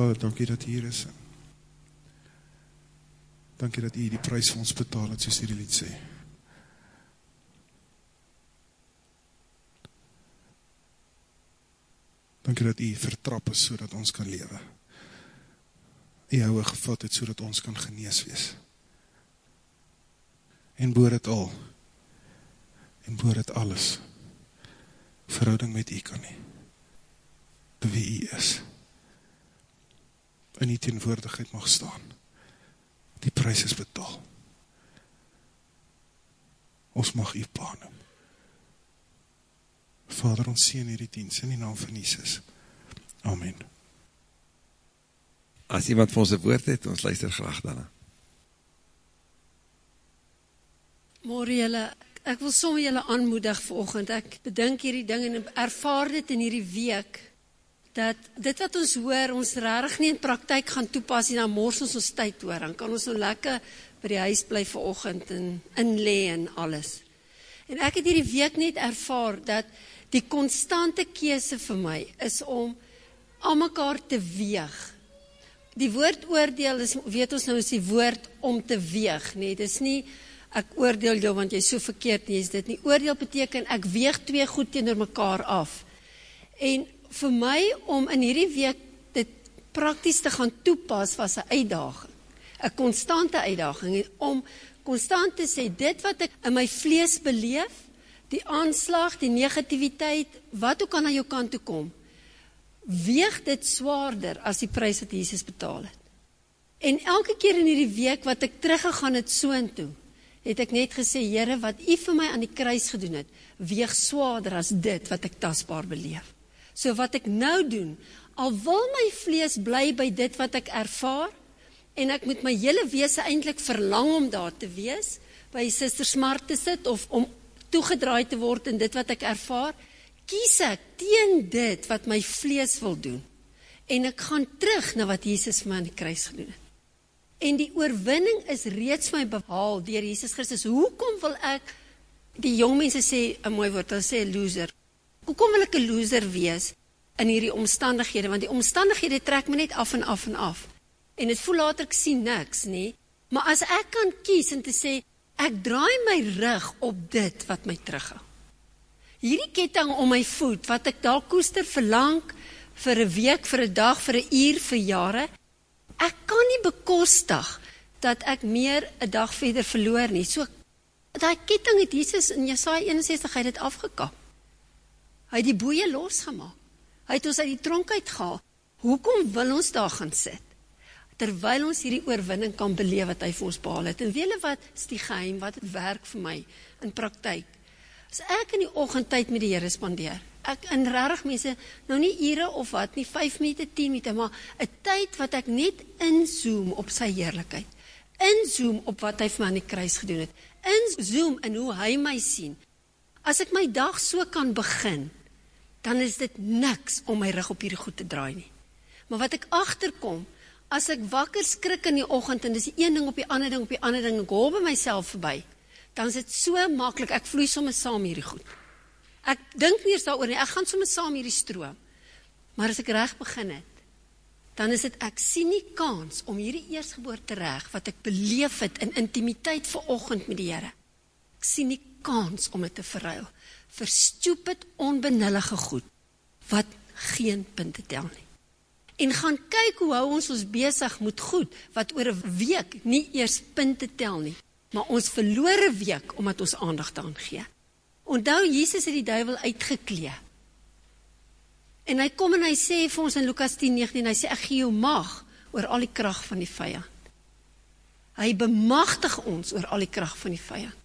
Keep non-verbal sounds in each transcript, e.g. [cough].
Vader, dankie dat hier is. Dankie dat u die prijs vir ons betaal het, soos die lied sê. Dankie dat u vertrap is, so dat ons kan lewe. U houwe gevat het, so dat ons kan genees wees. En boor het al, en boor het alles, verhouding met u kan nie, wie u is, in die teenwoordigheid mag staan, die prijs is betaal, ons mag u pa noem, Vader, ons sien hierdie dienst in die naam van Jesus. Amen. As iemand vir ons een woord het, ons luister graag daarna. Morgen jylle, ek wil som jylle aanmoedig vanochtend, ek bedink hierdie ding en ervaar dit in hierdie week, dat dit wat ons hoor, ons rarig nie in praktijk gaan toepas en dan mors ons ons tyd hoor, dan kan ons so lekker by die huis bly vanochtend en inlee en alles. En ek het hierdie week net ervaar dat die constante kese vir my is om aan mekaar te weeg. Die woord oordeel is, weet ons nou, is die woord om te weeg, nee, dit is nie, ek oordeel jou, want jy is so verkeerd nie, is dit nie, oordeel beteken, ek weeg twee goed teenoor mekaar af. En vir my, om in hierdie week dit prakties te gaan toepas, was een uitdaging, een constante uitdaging, om constant te sê, dit wat ek in my vlees beleef, die aanslag, die negativiteit, wat ook aan aan jou kant toe kom, weeg dit zwaarder as die prijs wat Jesus betaal het. En elke keer in die week wat ek teruggegaan het so en toe, het ek net gesê, Heere, wat u vir my aan die kruis gedoen het, weeg zwaarder as dit wat ek tasbaar beleef. So wat ek nou doen, al wil my vlees bly by dit wat ek ervaar, en ek moet my hele wees eindelijk verlang om daar te wees, by sister smart te sit, of om toegedraai te word in dit wat ek ervaar, kies ek teen dit wat my vlees wil doen. En ek gaan terug na wat Jesus vir my aan die kruis gedoen het. En die oorwinning is reeds my behaal deur Jesus Christus. Hoekom wil ek die jong mense sê 'n mooi woord, hulle sê loser. Hoekom wil ek 'n loser wees in hierdie omstandighede? Want die omstandighede trek my net af en af en af. En dit voel later ek sien niks, nê? Maar as ek kan kies en te sê Ek draai my rug op dit wat my terughou. Hierdie ketting om my voet wat ek dalk koester vir lank, vir 'n week, vir 'n dag, vir 'n uur, vir jare, ek kan nie bekostig dat ek meer 'n dag verder verloor nie. So daai ketting het Jesus in Jesaja 61 hy het afgekap. Hy het die boeye losgemaak. Hy het ons uit die tronk uitgehaal. Hoekom wil ons daar gaan sit? terwyl ons hierdie oorwinning kan beleef wat hy vir ons behaal het. En weet wat is die geheim wat het werk vir my in praktyk? As ek in die oggendtyd met die Here spandeer, ek in regtig mense nou nie ure of wat nie 5 minute 10 minute maar 'n tyd wat ek net inzoom op sy heerlikheid. Inzoom op wat hy vir my aan die kruis gedoen het. Inzoom in hoe hy my sien. As ek my dag so kan begin, dan is dit niks om my rug op hierdie goed te draai nie. Maar wat ek agterkom, as ek wakker skrik in die oggend en dis een ding op die ander ding op die ander ding, ek hol by myself verby, dan is dit so maklik, ek vloei sommer saam hierdie goed. Ek dink nie eens daaroor nie, ek gaan sommer saam hierdie stroom. Maar as ek reg begin het, dan is dit ek sien nie kans om hierdie eersgeboorte reg wat ek beleef het in intimiteit vanoggend met die Here. Ek sien nie kans om dit te verruil vir stupid onbenullige goed wat geen punte tel nie en gaan kyk hoe hou ons ons besig met goed wat oor 'n week nie eers punte tel nie, maar ons verlore week omdat ons aandag daaraan gee. Onthou Jesus het die duiwel uitgeklee. En hy kom en hy sê vir ons in Lukas 10:19, hy sê ek gee jou mag oor al die krag van die vyand. Hy bemagtig ons oor al die krag van die vyand.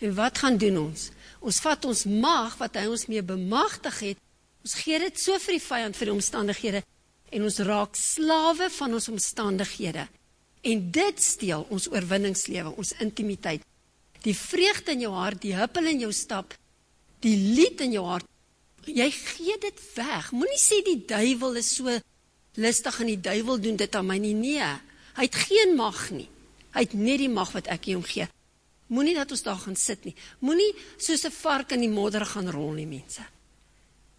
En wat gaan doen ons? Ons vat ons mag wat hy ons mee bemagtig het, ons gee dit so vir die vyand vir die omstandighede en ons raak slawe van ons omstandighede. En dit steel ons oorwinningslewe, ons intimiteit. Die vreugde in jou hart, die huppel in jou stap, die lied in jou hart, jy gee dit weg. Moenie sê die duiwel is so lustig en die duiwel doen dit aan my nie. Nee, hy het geen mag nie. Hy het net die mag wat ek hom gee. Moenie dat ons daar gaan sit nie. Moenie soos 'n vark in die modder gaan rol nie, mense.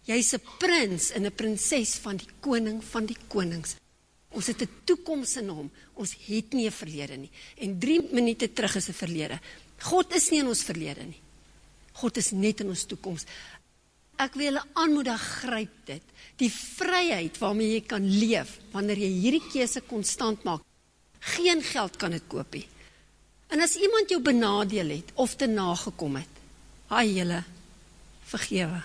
Jy's 'n prins en 'n prinses van die koning van die konings. Ons het 'n toekoms in hom. Ons het nie 'n verlede nie. En 3 minute terug is 'n verlede. God is nie in ons verlede nie. God is net in ons toekoms. Ek wil julle aanmoedig gryp dit. Die vryheid waarmee jy kan leef wanneer jy hierdie keuse konstant maak. Geen geld kan dit koop nie. En as iemand jou benadeel het of te nagekom het, haai julle vergewe.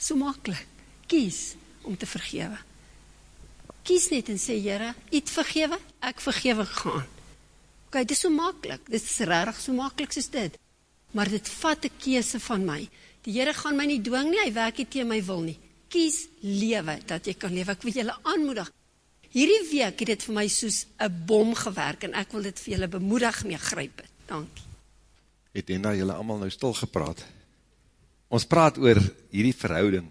So maklik. Kies om te vergewe. Kies net en sê Here, U het vergewe, ek vergewe gaan. OK, dit is so maklik. Dit is regtig so maklik soos dit. Maar dit vat 'n keuse van my. Die Here gaan my nie dwing nie, hy werk nie teen my wil nie. Kies lewe dat jy kan lewe. Ek wil julle aanmoedig. Hierdie week het dit vir my soos 'n bom gewerk en ek wil dit vir julle bemoedig mee gryp. Dankie. Het en julle allemaal nou stil gepraat. Ons praat oor hierdie verhouding.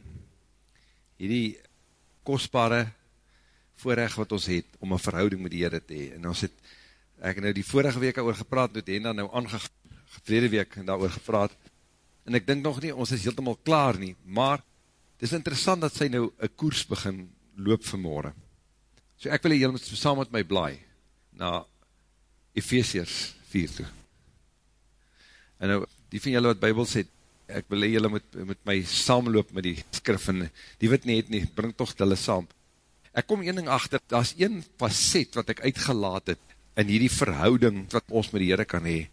Hierdie kostbare voorrecht wat ons het om een verhouding met die Heere te hee. En ons het, ek nou die vorige week oor gepraat, het en dan nou aangevrede week daar oor gepraat, en ek dink nog nie, ons is heeltemal klaar nie, maar het is interessant dat sy nou een koers begin loop vanmorgen. So ek wil jy moet saam met my blaai na Ephesians 4 toe. En nou, die van julle wat bybel sê, ek wil jy moet, moet my saamloop met die skrif, en die wit nie het nie, bring toch hulle saam. Ek kom een ding achter, daar is een facet wat ek uitgelaat het, in hierdie verhouding wat ons met die Heere kan hee.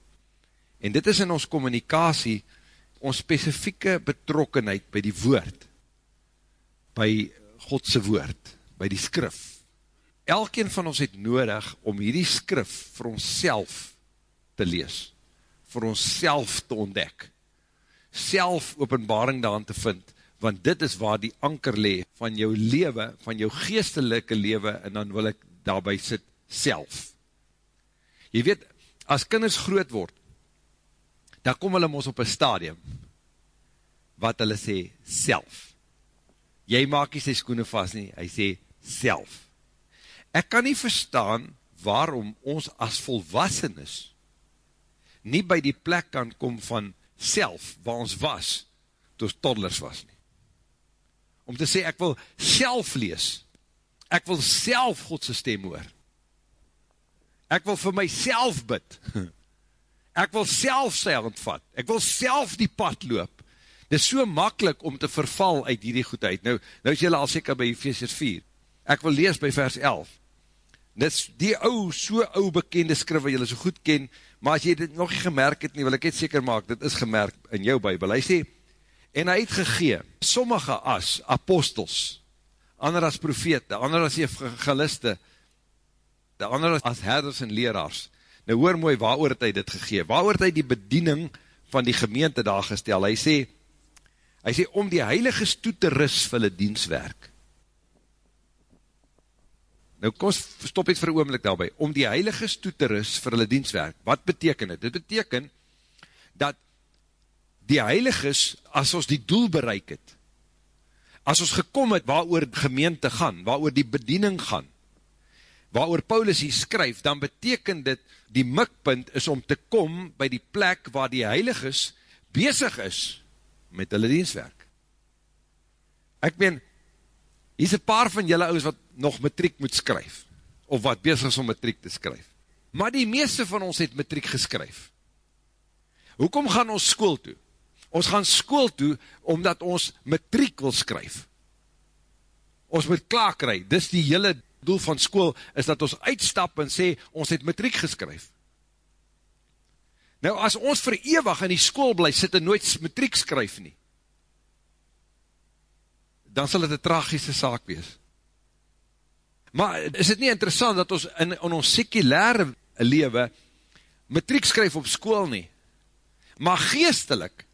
En dit is in ons communicatie, ons specifieke betrokkenheid by die woord, by Godse woord, by die skrif. Elkeen van ons het nodig om hierdie skrif vir ons te lees, vir ons te ontdek, self openbaring daan te vind, want dit is waar die anker le van jou lewe, van jou geestelike lewe, en dan wil ek daarby sit, self. Jy weet, as kinders groot word, dan kom hulle ons op een stadium, wat hulle sê, self. Jy maak nie sy skoene vast nie, hy sê, self. Ek kan nie verstaan, waarom ons as volwassenes, nie by die plek kan kom van self, waar ons was, toe ons toddlers was nie. Om te sê, ek wil self lees, ek wil self Godse stem hoor, ek wil vir myself bid, [laughs] Ek wil self sy hand vat. Ek wil self die pad loop. Dit is so makkelijk om te verval uit hierdie goedheid. Nou, nou is jylle al seker by Ephesians 4. Ek wil lees by vers 11. Dit is die ou, so ou bekende skrif wat jylle so goed ken, maar as jy dit nog nie gemerk het nie, wil ek het seker maak, dit is gemerk in jou bybel. Hy sê, en hy het gegee, sommige as apostels, ander as profete, ander as evangeliste, de ander as herders en leraars, Nou hoor mooi, waar het hy dit gegee? Waar het hy die bediening van die gemeente daar gestel? Hy sê, hy sê, om die heiliges toe te ris vir hulle dienswerk. Nou kom, stop het vir oomlik daarby. Om die heiliges toe te ris vir hulle dienswerk. Wat beteken dit? Dit beteken, dat die heiliges, as ons die doel bereik het, as ons gekom het waar oor gemeente gaan, waar oor die bediening gaan, waar Paulus hier skryf, dan beteken dit, die mikpunt is om te kom by die plek waar die heiliges bezig is met hulle dienswerk. Ek meen, hier is een paar van julle ouders wat nog matriek moet skryf, of wat bezig is om matriek te skryf. Maar die meeste van ons het matriek geskryf. Hoekom gaan ons school toe? Ons gaan school toe, omdat ons matriek wil skryf. Ons moet klaar kry, dis die hele doel van school is dat ons uitstap en sê, ons het matriek geskryf. Nou, as ons vir eeuwig in die school bly, sit en nooit matriek skryf nie, dan sal het een tragische saak wees. Maar is het nie interessant dat ons in, in ons sekulaire lewe matriek skryf op school nie, maar geestelik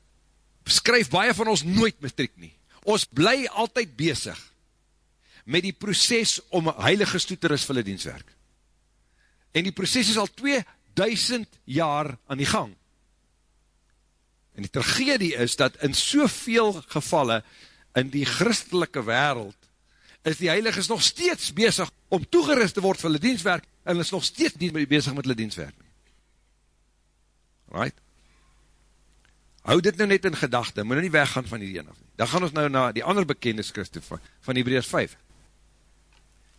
skryf baie van ons nooit matriek nie. Ons bly altyd bezig met die proces om heiliges toe te ris vir die dienstwerk. En die proces is al 2000 jaar aan die gang. En die tragedie is dat in soveel gevalle in die christelike wereld is die heiliges nog steeds bezig om toegerust te word vir die dienstwerk en is nog steeds nie bezig met die dienstwerk. Right? Hou dit nou net in gedachte, moet nou nie weggaan van die ene. Dan gaan ons nou na die ander bekende skrifte van, van Hebreus 5.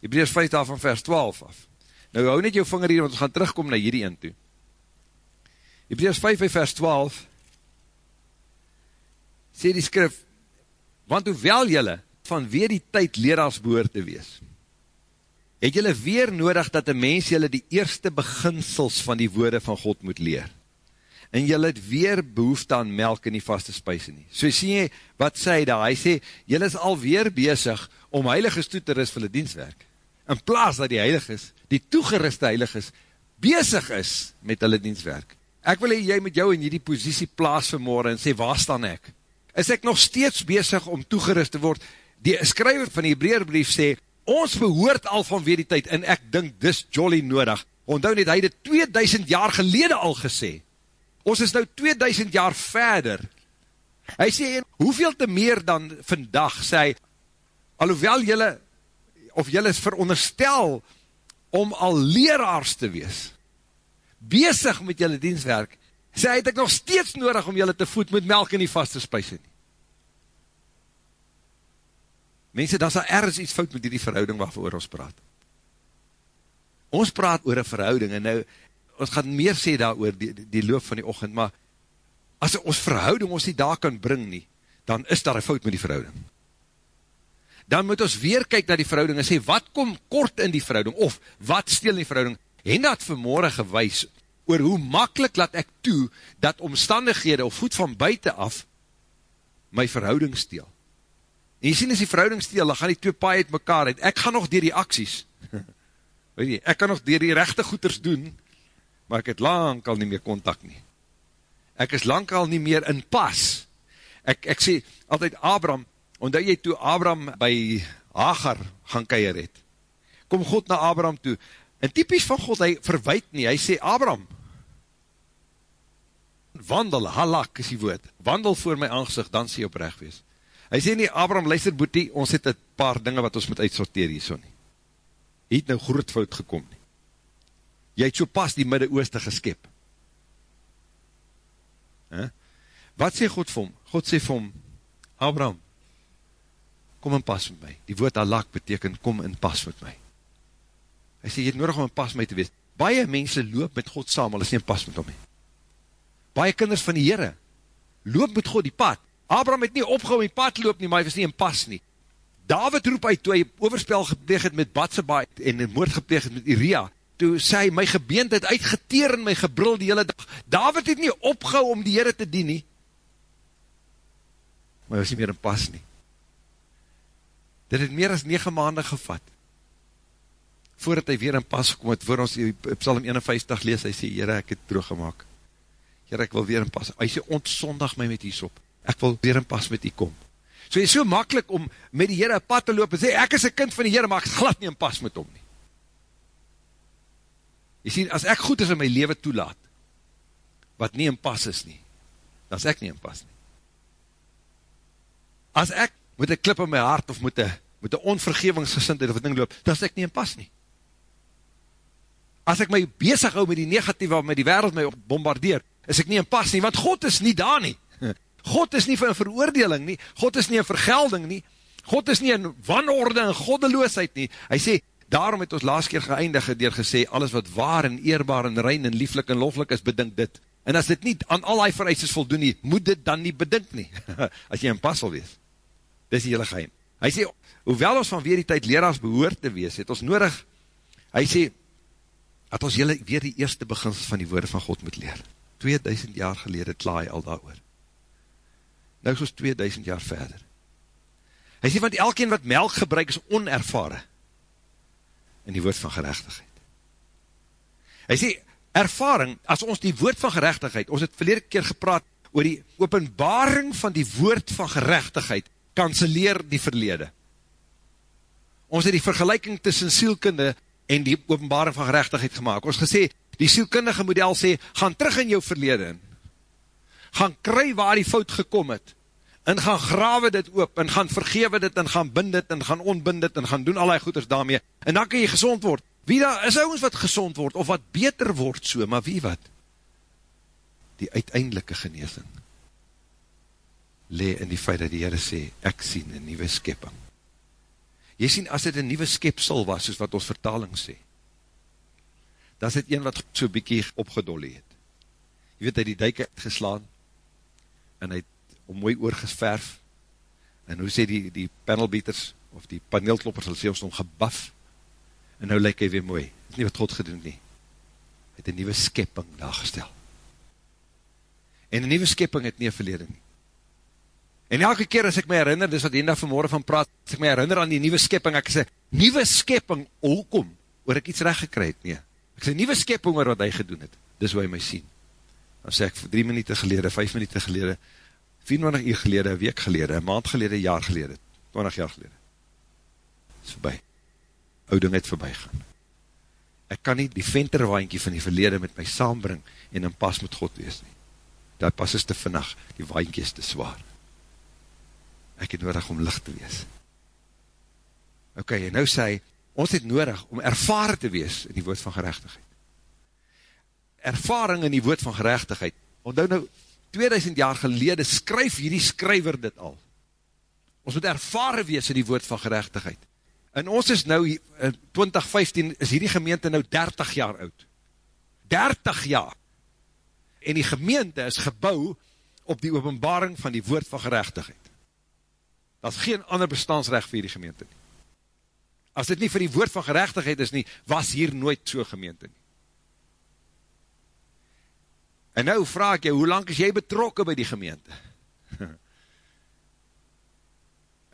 Hebreus 5 daar van vers 12 af. Nou hou net jou vinger hier, want ons gaan terugkom na hierdie een toe. Hebreus 5 vers 12 sê die skrif, want hoewel jylle van weer die tyd leraars behoor te wees, het jylle weer nodig dat die mens jylle die eerste beginsels van die woorde van God moet leer. En jylle het weer behoefte aan melk in die vaste spuise nie. So sê jy, wat sê hy daar? Hy sê, jylle is alweer bezig om heiliges toe te ris vir die dienstwerk. In plaas dat die heiliges, die toegeriste heiliges, bezig is met hulle dienstwerk. Ek wil jy met jou in die posiesie plaas vanmorgen en sê, waar staan ek? Is ek nog steeds bezig om toegerust te word? Die skryver van die Hebreerbrief sê, ons behoort al van weer die tyd, en ek dink dis jolly nodig. Onthou net, hy het 2000 jaar gelede al gesê. Ons is nou 2000 jaar verder. Hy sê, en hoeveel te meer dan vandag, sê hy, alhoewel jylle, of jylle is veronderstel, om al leraars te wees, bezig met julle dienstwerk, sê hy, het ek nog steeds nodig om julle te voed met melk in die vaste spuise nie. Mense, daar ergens iets fout met die verhouding waarvoor ons praat. Ons praat oor een verhouding, en nou, ons gaan meer sê daar oor die, die, die loop van die ochend, maar as ons verhouding ons nie daar kan bring nie, dan is daar een fout met die verhouding. Dan moet ons weer kyk na die verhouding en sê, wat kom kort in die verhouding, of wat steel in die verhouding, en dat vanmorgen gewys, oor hoe makkelijk laat ek toe, dat omstandighede of voet van buiten af, my verhouding steel. En jy sien as die verhouding steel, dan gaan die twee paai uit mekaar uit, ek gaan nog dier die acties, [laughs] weet jy, ek kan nog dier die rechte goeders doen, maar ek het lang al nie meer contact nie. Ek is lang al nie meer in pas. Ek, ek sê altyd, Abraham, omdat jy toe Abraham by Hagar gaan keier het, kom God na Abraham toe, En typisch van God, hy verwijt nie, hy sê, Abraham, wandel, halak is die woord, wandel voor my aangezicht, dan sê jy oprecht wees. Hy sê nie, Abraham, luister boetie, ons het een paar dinge wat ons moet uitsorteer hier so nie. Hy het nou groot fout gekom nie. Jy het so pas die Midde-Ooste geskep. He? Wat sê God vir hom? God sê vir hom, Abraham, kom in pas met my. Die woord halak beteken, kom in pas met my. Hy sê, jy het nodig om in pas mee te wees. Baie mense loop met God saam, al is nie in pas met hom nie. Baie kinders van die Heere, loop met God die pad. Abraham het nie opgehou in die pad loop nie, maar hy was nie in pas nie. David roep uit, toe hy overspel gepleeg het met Batseba en moord gepleeg het met Iria, toe sê hy, my gebeend het uitgeteer en my gebrul die hele dag. David het nie opgehou om die Heere te dien nie, maar hy was nie meer in pas nie. Dit het meer as 9 maanden gevat voordat hy weer in pas gekom het, voor ons die Psalm 51 lees, hy sê, Heere, ek het droog gemaakt. Heere, ek wil weer in pas. Hy sê, ontsondag my met die sop. Ek wil weer in pas met die kom. So hy is so makkelijk om met die Heere pad te loop en sê, ek is een kind van die Heere, maar ek glad nie in pas met hom nie. Jy sê, as ek goed is in my leven toelaat, wat nie in pas is nie, dan is ek nie in pas nie. As ek met een klip in my hart, of met een, met een onvergevingsgesindheid of een ding loop, dan is ek nie in pas nie as ek my bezig hou met die negatieve met die wereld my bombardeer, is ek nie in pas nie, want God is nie daar nie. God is nie vir een veroordeling nie, God is nie een vergelding nie, God is nie in wanorde en goddeloosheid nie. Hy sê, daarom het ons laatst keer geëindig gedeer gesê, alles wat waar en eerbaar en rein en lieflik en loflik is, bedink dit. En as dit nie aan al die vereistes voldoen nie, moet dit dan nie bedink nie, [laughs] as jy in pas wil wees. Dit is die hele geheim. Hy sê, hoewel ons van weer die tyd leraars behoort te wees, het ons nodig, hy sê, dat ons jylle weer die eerste beginsels van die woorde van God moet leer. 2000 jaar gelede klaai al daar oor. Nou is ons 2000 jaar verder. Hy sê, want elkeen wat melk gebruik is onervare in die woord van gerechtigheid. Hy sê, ervaring, as ons die woord van gerechtigheid, ons het verlede keer gepraat oor die openbaring van die woord van gerechtigheid, kanseleer die verlede. Ons het die vergelijking tussen sielkunde en die openbaring van gerechtigheid gemaakt. Ons gesê, die sielkundige model sê, gaan terug in jou verlede in, gaan kry waar die fout gekom het, en gaan grawe dit oop, en gaan vergewe dit, en gaan bind dit, en gaan onbind dit, en gaan doen allerlei goeders daarmee, en dan kan jy gezond word. Wie daar, is ons wat gezond word, of wat beter word so, maar wie wat? Die uiteindelike geneesing, le in die feit dat die Heere sê, ek sien een nieuwe skepping. Jy sien, as dit een nieuwe skepsel was, soos wat ons vertaling sê, dan is dit een wat so bykie opgedollie het. Jy weet, hy die duike geslaan, en hy het om mooi oorgesverf, en hoe sê die, die panelbeaters, of die paneelkloppers, hulle sê ons om gebaf, en nou lyk hy weer mooi. Dit is nie wat God gedoen nie. Hy het een nieuwe skepping daar gestel. En een nieuwe skepping het nie een verlede nie. En elke keer as ek my herinner, dis wat Henda vanmorgen van praat, as ek my herinner aan die nieuwe skepping, ek sê, nieuwe skepping, hoekom, oor ek iets recht gekry het, nie. Ek sê, nieuwe skepping oor wat hy gedoen het, dis hoe hy my sien. Dan sê ek, drie minuten gelede, vijf minuten gelede, 24 uur gelede, een week gelede, een maand gelede, een jaar gelede, 20 jaar gelede. Is voorbij. Ouding het voorbij gaan. Ek kan nie die venterwaankie van die verlede met my saambring en in pas met God wees nie. Dat pas is te vannacht, die waankie is te zwaar ek het nodig om licht te wees. Ok, en nou sê hy, ons het nodig om ervaren te wees in die woord van gerechtigheid. Ervaring in die woord van gerechtigheid. Onthou nou, 2000 jaar gelede skryf hierdie skryver dit al. Ons moet ervaren wees in die woord van gerechtigheid. En ons is nou, in 2015, is hierdie gemeente nou 30 jaar oud. 30 jaar. En die gemeente is gebouw op die openbaring van die woord van gerechtigheid. Dat is geen ander bestaansrecht vir die gemeente nie. As dit nie vir die woord van gerechtigheid is nie, was hier nooit so gemeente nie. En nou vraag ek jy, hoe lang is jy betrokken by die gemeente? [laughs]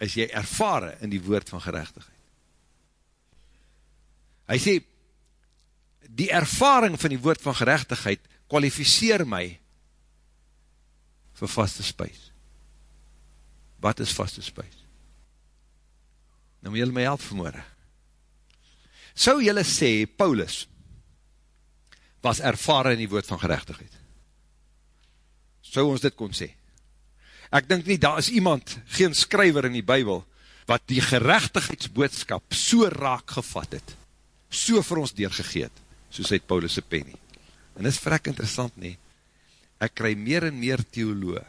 Is jy ervaren in die woord van gerechtigheid? Hy sê, die ervaring van die woord van gerechtigheid kwalificeer my vir vaste spuis wat is vaste spuis? Nou moet julle my help vanmorgen. Sou julle sê, Paulus was ervaren in die woord van gerechtigheid? Sou ons dit kon sê? Ek dink nie, daar is iemand, geen skryver in die bybel, wat die gerechtigheidsboodskap so raak gevat het, so vir ons deurgegeet, soos het Paulus' pen nie. En dit is vrek interessant nie, ek kry meer en meer theoloog,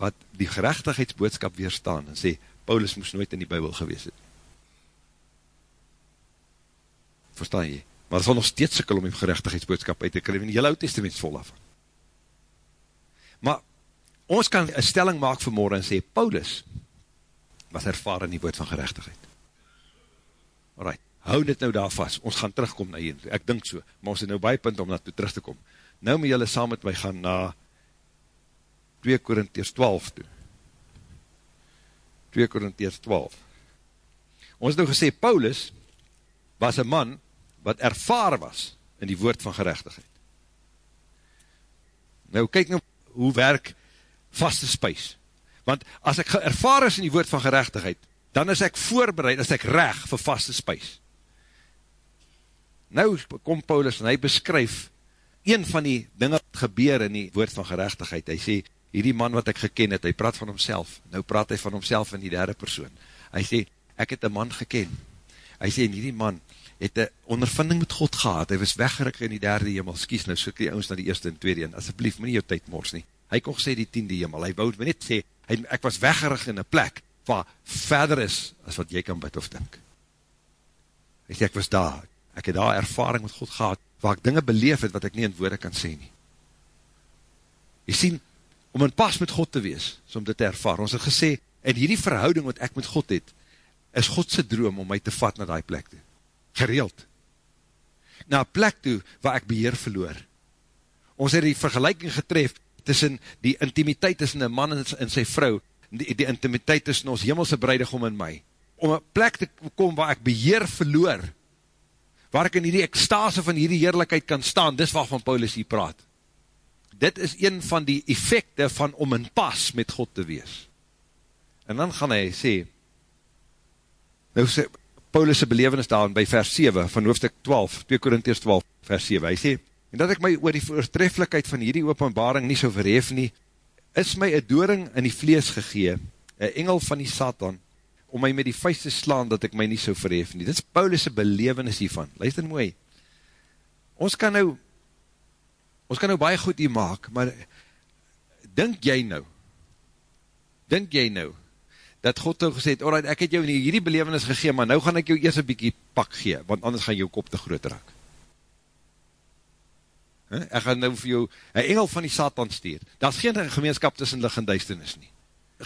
wat die gerechtigheidsboodskap weerstaan en sê, Paulus moes nooit in die bybel gewees het. Verstaan jy? Maar het sal nog steeds sikkel om die gerechtigheidsboodskap uit te kry, en die hele oud testament vol af. Maar, ons kan een stelling maak vanmorgen en sê, Paulus was ervaren in die woord van gerechtigheid. Alright, hou dit nou daar vast, ons gaan terugkom na hier, ek dink so, maar ons het nou baie punt om na toe terug te kom. Nou moet julle saam met my gaan na 2 Korinties 12 toe. 2 Korinties 12. Ons het nou gesê, Paulus was een man wat ervaar was in die woord van gerechtigheid. Nou, kyk nou, hoe werk vaste spuis. Want as ek ervaar is in die woord van gerechtigheid, dan is ek voorbereid, as ek reg vir vaste spuis. Nou kom Paulus en hy beskryf een van die dinge wat gebeur in die woord van gerechtigheid. Hy sê, hierdie man wat ek geken het, hy praat van homself, nou praat hy van homself in die derde persoon, hy sê, ek het een man geken, hy sê, en hierdie man het een ondervinding met God gehad, hy was weggerik in die derde hemel, skies nou, soek die ons na die eerste en tweede, en asjeblief, my nie jou tyd mors nie, hy kon sê die tiende hemel, hy wou net sê, hy, ek was weggerik in een plek, waar verder is, as wat jy kan bid of dink, hy sê, ek was daar, ek het daar ervaring met God gehad, waar ek dinge beleef het, wat ek nie in woorde kan sê nie, jy sien, om in pas met God te wees, so om dit te ervaar. Ons het gesê, en hierdie verhouding wat ek met God het, is Godse droom om my te vat na die plek toe. Gereeld. Na plek toe, waar ek beheer verloor. Ons het die vergelijking getref, tussen die intimiteit tussen een man en sy vrou, die, die intimiteit tussen ons hemelse breidegom en my. Om een plek te kom waar ek beheer verloor, waar ek in hierdie ekstase van hierdie heerlijkheid kan staan, dis waarvan Paulus hier praat dit is een van die effecte van om in pas met God te wees. En dan gaan hy sê, nou sê, Paulus' belevenis daar by vers 7 van hoofdstuk 12, 2 Korinties 12, vers 7, hy sê, en dat ek my oor die voortreffelijkheid van hierdie openbaring nie so verhef nie, is my een doring in die vlees gegee, een engel van die Satan, om my met die vuist te slaan, dat ek my nie so verhef nie. Dit is Paulus' belevenis hiervan. Luister mooi. Ons kan nou ons kan nou baie goed hier maak, maar dink jy nou, dink jy nou, dat God nou gesê het, alright, ek het jou nie hierdie belevenis gegeen, maar nou gaan ek jou eers een bykie pak gee, want anders gaan jou kop te groot raak. He? Ek gaan nou vir jou een engel van die Satan stuur. Daar is geen gemeenskap tussen lig en duisternis nie.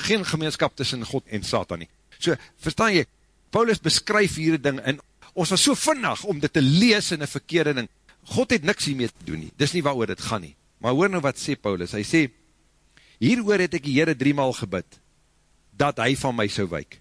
Geen gemeenskap tussen God en Satan nie. So, verstaan jy, Paulus beskryf hierdie ding, en ons was so vinnig om dit te lees in een verkeerde ding. God het niks hiermee te doen nie. Dis nie waar dit gaan nie. Maar hoor nou wat sê Paulus. Hy sê, hieroor het ek die Heere driemaal gebid, dat hy van my sou wyk.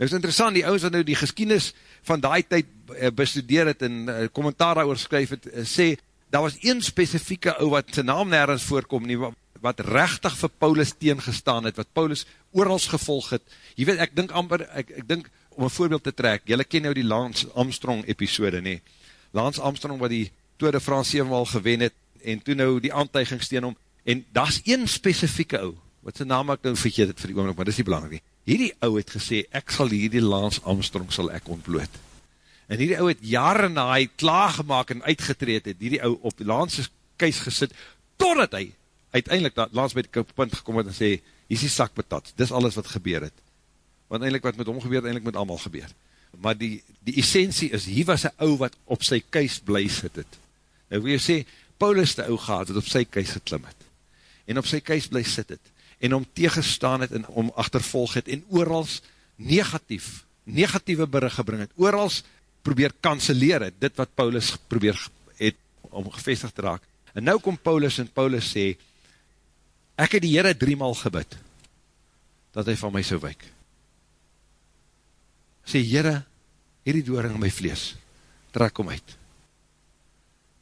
Nou is interessant, die ouds wat nou die geskienis van die tyd eh, bestudeer het en uh, kommentaar daar oorskryf het, uh, sê, daar was een specifieke ou wat sy naam nergens voorkom nie, wat, wat rechtig vir Paulus teengestaan het, wat Paulus oorals gevolg het. Je weet, ek dink amper, ek, ek dink, om een voorbeeld te trek, jylle ken nou die Lance Armstrong episode nie. Lance Armstrong wat die Tour de France 7 al gewen het, en toe nou die aantuiging steen om, en daar is een specifieke ou, wat sy naam ek nou vergeet het vir die oomlik, maar dit is nie belangrijk nie. Hierdie ou het gesê, ek sal hierdie Lance Armstrong sal ek ontbloot. En hierdie ou het jare na hy klaargemaak en uitgetreed het, hierdie ou op Lance kuis gesit, totdat hy uiteindelik Lance by die punt gekom het en sê, hier is die sak patat, dis alles wat gebeur het. Want eindelijk wat met hom gebeur, eindelijk met allemaal gebeur. Maar die, die essentie is, hier was een ou wat op sy kuis bly sit het. Nou wil jy sê, Paulus die ou gehad, het op sy kuis geklim het. En op sy kuis bly sit het en om tegengestaan het en om achtervolg het en oorals negatief, negatieve berig gebring het, oorals probeer kanseleer het, dit wat Paulus probeer het om gevestig te raak. En nou kom Paulus en Paulus sê, ek het die Heere driemaal gebid, dat hy van my so wijk. Sê, Heere, hierdie dooring in my vlees, trek om uit.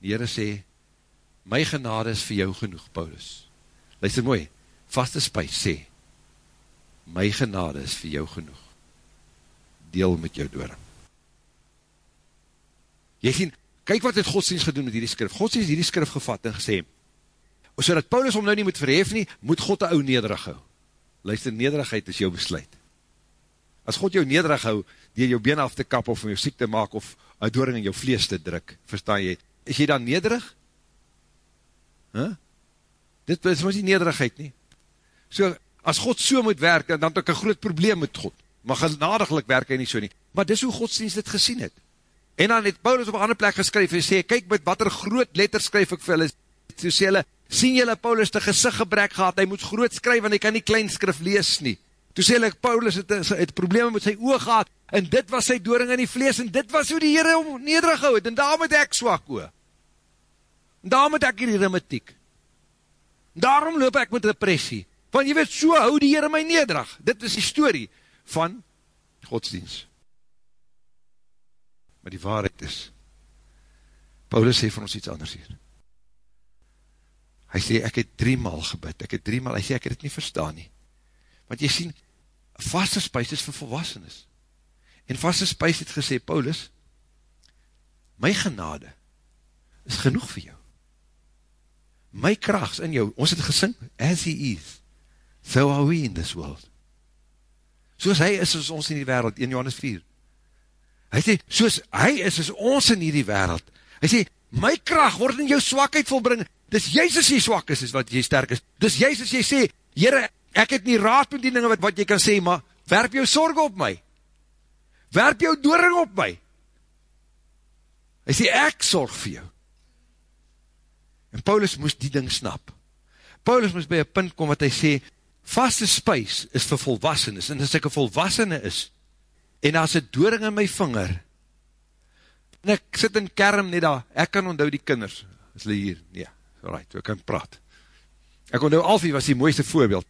Die Heere sê, my genade is vir jou genoeg, Paulus. Luister mooi, vaste spuis sê, my genade is vir jou genoeg, deel met jou dooring. Jy sien, kyk wat het godsdienst gedoen met hierdie skrif, godsdienst hierdie skrif gevat en gesê, so dat Paulus om nou nie moet verhef nie, moet God die ou nederig hou. Luister, nederigheid is jou besluit. As God jou nederig hou, die jou been af te kap, of om jou siek te maak, of een dooring in jou vlees te druk, verstaan jy, is jy dan nederig? Huh? Dit is ons nie nederigheid nie. So, as God so moet werk, dan het ek een groot probleem met God. Maar genadiglik werk hy nie so nie. Maar dis hoe godsdienst dit gesien het. En dan het Paulus op een ander plek geskryf en sê, kyk met wat er groot letter skryf ek vir hulle. So sê hulle, sien julle Paulus die gezicht gebrek gehad, hy moet groot skryf en hy kan nie klein skrif lees nie. Toe sê hulle, Paulus het, het probleme met sy oog gehad, en dit was sy dooring in die vlees, en dit was hoe die Heere om nederig hou het, en daarom het ek swak oog. En daarom het ek hierdie rheumatiek. Daarom loop ek met depressie. Want jy weet, so hou die Heere my nederig. Dit is die story van godsdienst. Maar die waarheid is, Paulus sê van ons iets anders hier. Hy sê, ek het drie maal gebid, ek het drie maal, hy sê, ek het het nie verstaan nie. Want jy sien, vaste spuis is vir volwassenes. En vaste spuis het gesê, Paulus, my genade is genoeg vir jou my kracht in jou, ons het gesing, as he is, so are we in this world. Soos hy is, is ons in die wereld, 1 Johannes 4. Hy sê, soos hy is, is ons in die wereld. Hy sê, my kracht word in jou swakheid volbring, dis juist as jy swak is, is wat jy sterk is. Dis juist as jy sê, Heere, ek het nie raad met die dinge wat, wat jy kan sê, maar werp jou sorg op my. Werp jou dooring op my. Hy sê, ek sorg vir jou. En Paulus moes die ding snap. Paulus moes by een punt kom wat hy sê, vaste spuis is vir volwassenes, en as ek een volwassene is, en as een dooring in my vinger, en ek sit in kerm net daar, ek kan onthou die kinders, is hulle hier, ja, right, ek kan praat. Ek onthou, Alfie was die mooiste voorbeeld,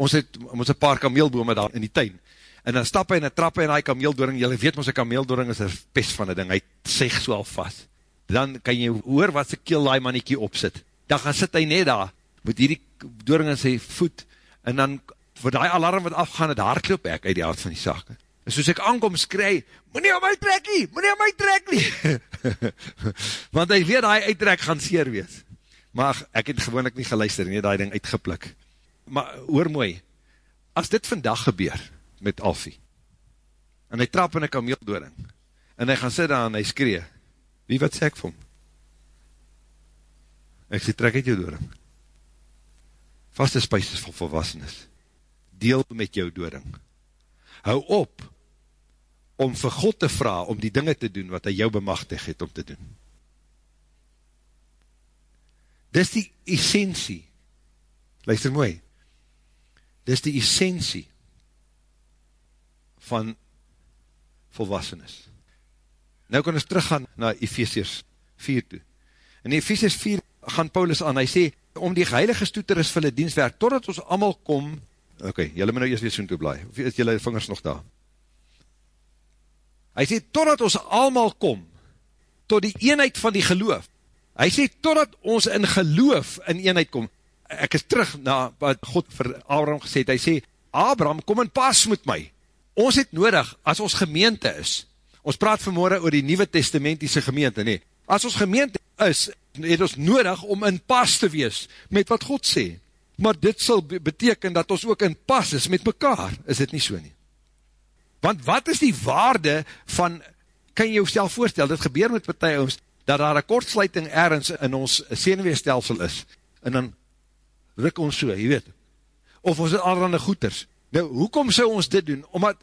ons het, ons een paar kameelbome daar in die tuin, en dan stap hy en dan trap hy in die kameeldooring, jylle weet ons, een kameeldooring is een pest van die ding, hy seg so al vast, dan kan jy hoor wat sy keel die maniekie opsit. Dan gaan sit hy net daar, met hierdie dooring in sy voet, en dan, vir die alarm wat afgaan, het hardloop ek uit die hart van die saak. En soos ek aankom, skree, meneer my trek nie, meneer my trek nie. [laughs] Want hy weet, die uittrek gaan seer wees. Maar ek het gewoonlik nie geluister, nie die ding uitgeplik. Maar hoor mooi, as dit vandag gebeur, met Alfie, en hy trap in een kameeldooring, en hy gaan sit daar en hy skree, Wie wat sê ek vir hom? Ek sê, trek uit jou dooring. Vaste spuis is vol volwassenes. Deel met jou dooring. hou op om vir God te vraag om die dinge te doen wat hy jou bemachtig het om te doen. Dis die essentie, luister mooi, dis die essentie van volwassenes. Nou kan ons teruggaan na Ephesians 4 toe. In Ephesians 4 gaan Paulus aan, hy sê, om die heilige stoeter is vir die dienstwerk, totdat ons allemaal kom, ok, jylle moet nou eerst weer soen toe blaai, of is jylle vingers nog daar? Hy sê, totdat ons allemaal kom, tot die eenheid van die geloof, hy sê, totdat ons in geloof in eenheid kom, ek is terug na wat God vir Abraham gesê het, hy sê, Abraham, kom in pas met my, ons het nodig, as ons gemeente is, ons praat vanmorgen oor die Nieuwe Testamentiese gemeente, nee, as ons gemeente is, het ons nodig om in pas te wees met wat God sê. Maar dit sal beteken dat ons ook in pas is met mekaar. Is dit nie so nie? Want wat is die waarde van, kan jy jouself voorstel, dit gebeur met partij ons, dat daar een kortsluiting ergens in ons seneweestelsel is, en dan ruk ons so, jy weet, of ons het allerhande goeders. Nou, hoekom sou ons dit doen? Omdat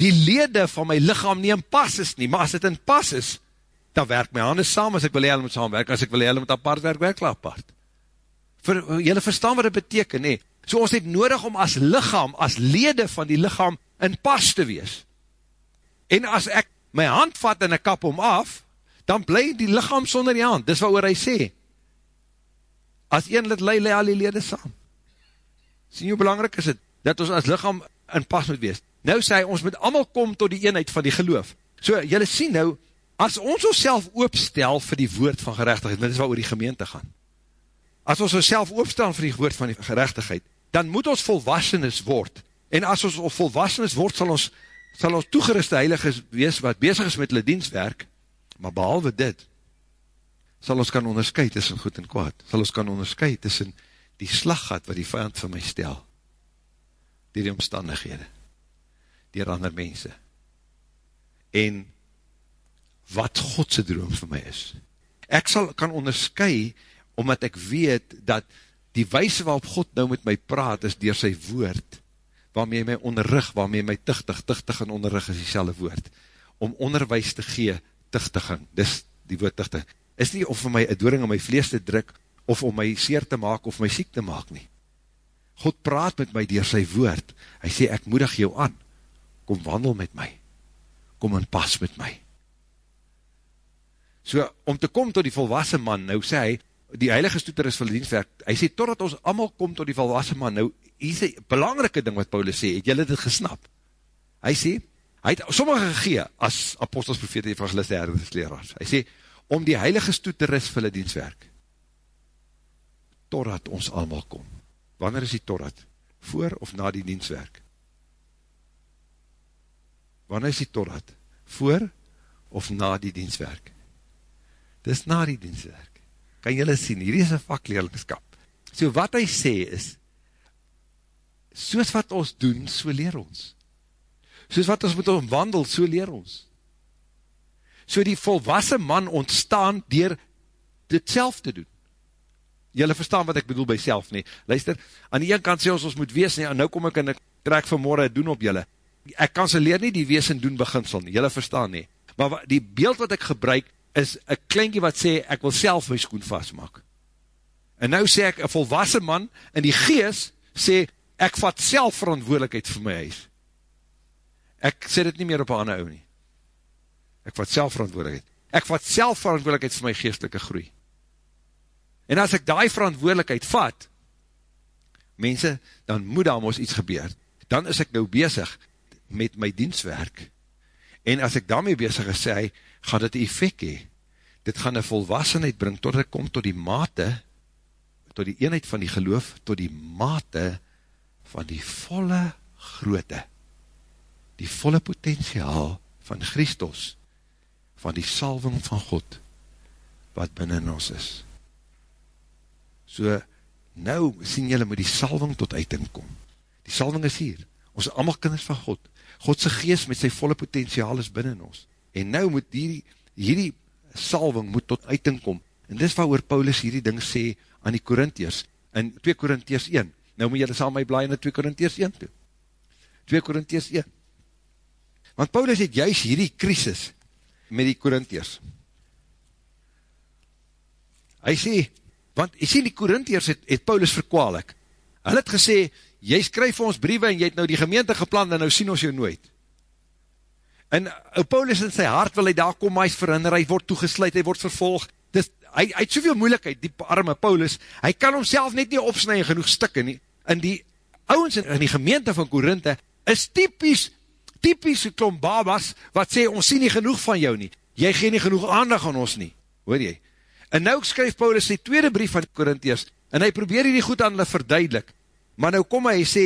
die lede van my lichaam nie in pas is nie, maar as het in pas is, dan werk my handen saam, as ek wil hulle moet saamwerk, as ek wil hulle moet apart werk, werk hulle apart. Vir, julle verstaan wat dit beteken, nee. So ons het nodig om as lichaam, as lede van die lichaam, in pas te wees. En as ek my hand vat en ek kap om af, dan bly die lichaam sonder die hand, dis wat oor hy sê. As een lid lei, lei al die lede saam. Sien hoe belangrijk is het, dat ons as lichaam in pas moet wees. Nou sê hy, ons moet allemaal kom tot die eenheid van die geloof. So, julle sien nou, as ons ons self oopstel vir die woord van gerechtigheid, dit is wat oor die gemeente gaan, as ons ons self oopstel vir die woord van die gerechtigheid, dan moet ons volwassenes word, en as ons volwassenes word, sal ons, sal ons toegeriste heilige wees, wat bezig is met hulle dienstwerk, maar behalwe dit, sal ons kan onderscheid tussen goed en kwaad, sal ons kan onderscheid tussen die slaggat wat die vijand van my stel, dier die omstandighede, dier ander mense, en wat Godse droom vir my is. Ek sal kan onderskui, omdat ek weet, dat die wijse waarop God nou met my praat, is dier sy woord, waarmee my onderrug, waarmee my tichtig, tichtig en onderrug is die woord, om onderwijs te gee, tichtiging, dis die woord tichtig, is nie of vir my dooring om my vlees te druk, of om my seer te maak, of my siek te maak nie. God praat met my dier sy woord, hy sê, ek moedig jou aan, kom wandel met my, kom in pas met my, So, om te kom tot die volwassen man, nou sê hy, die heilige stoeter is vir die dienstwerk, hy sê, totdat ons allemaal kom tot die volwassen man, nou, hier die belangrike ding wat Paulus sê, het jylle dit gesnap? Hy sê, hy het sommige gegee, as apostels, profete, evangeliste, herders, leraars, hy sê, om die heilige stoeter is vir die dienstwerk, totdat ons allemaal kom. Wanneer is die totdat? Voor of na die dienstwerk? Wanneer is die totdat? Voor of na die dienstwerk? dis na die dienstwerk. Kan jylle sien, hier is een vakleerlingskap. So wat hy sê is, soos wat ons doen, so leer ons. Soos wat ons moet wandel, so leer ons. So die volwassen man ontstaan dier dit self te doen. Jylle verstaan wat ek bedoel by self nie. Luister, aan die ene kant sê ons, ons moet wees nie, en nou kom ek en ek trek vanmorgen doen op jylle. Ek kan se leer nie die wees en doen beginsel nie, jylle verstaan nie. Maar die beeld wat ek gebruik, is een kleinkie wat sê, ek wil self my skoen vastmaak. En nou sê ek, een volwassen man, in die gees, sê, ek vat self verantwoordelikheid vir my huis. Ek sê dit nie meer op een ander ou nie. Ek vat self verantwoordelikheid. Ek vat self verantwoordelikheid vir my geestelike groei. En as ek die verantwoordelikheid vat, mense, dan moet daar ons iets gebeur. Dan is ek nou bezig met my dienstwerk. En as ek daarmee bezig is, sê hy, gaan dit effect hee. Dit gaan een volwassenheid bring, tot het kom tot die mate, tot die eenheid van die geloof, tot die mate van die volle groote, die volle potentiaal van Christus, van die salving van God, wat binnen ons is. So, nou sien jylle moet die salving tot uiting kom. Die salving is hier. Ons is allemaal kinders van God. Godse geest met sy volle potentiaal is binnen ons. En nou moet hierdie, hierdie salving moet tot uiting kom. En dis waar oor Paulus hierdie ding sê aan die Korintiers, in 2 Korintiers 1. Nou moet julle saam my blaai in 2 Korintiers 1 toe. 2 Korintiers 1. Want Paulus het juist hierdie krisis met die Korintiërs. Hy sê, want jy sê die Korintiërs het, het Paulus verkwalik. Hy het gesê, jy skryf vir ons briewe en jy het nou die gemeente geplan en nou sien ons jou nooit. En ou Paulus in sy hart wil hy daar kom, hy is verhinder, hy word toegesluit, hy word vervolg. Dis, hy, hy het soveel moeilikheid, die arme Paulus, hy kan homself net nie opsnij in genoeg stikke nie. En die ouwens in, in die gemeente van Korinthe is typisch, typisch klomp babas, wat sê, ons sien nie genoeg van jou nie. Jy gee nie genoeg aandag aan ons nie. Hoor jy? En nou skryf Paulus sy tweede brief van Korinthiërs, en hy probeer hierdie goed aan hulle verduidelik. Maar nou kom hy, hy sê,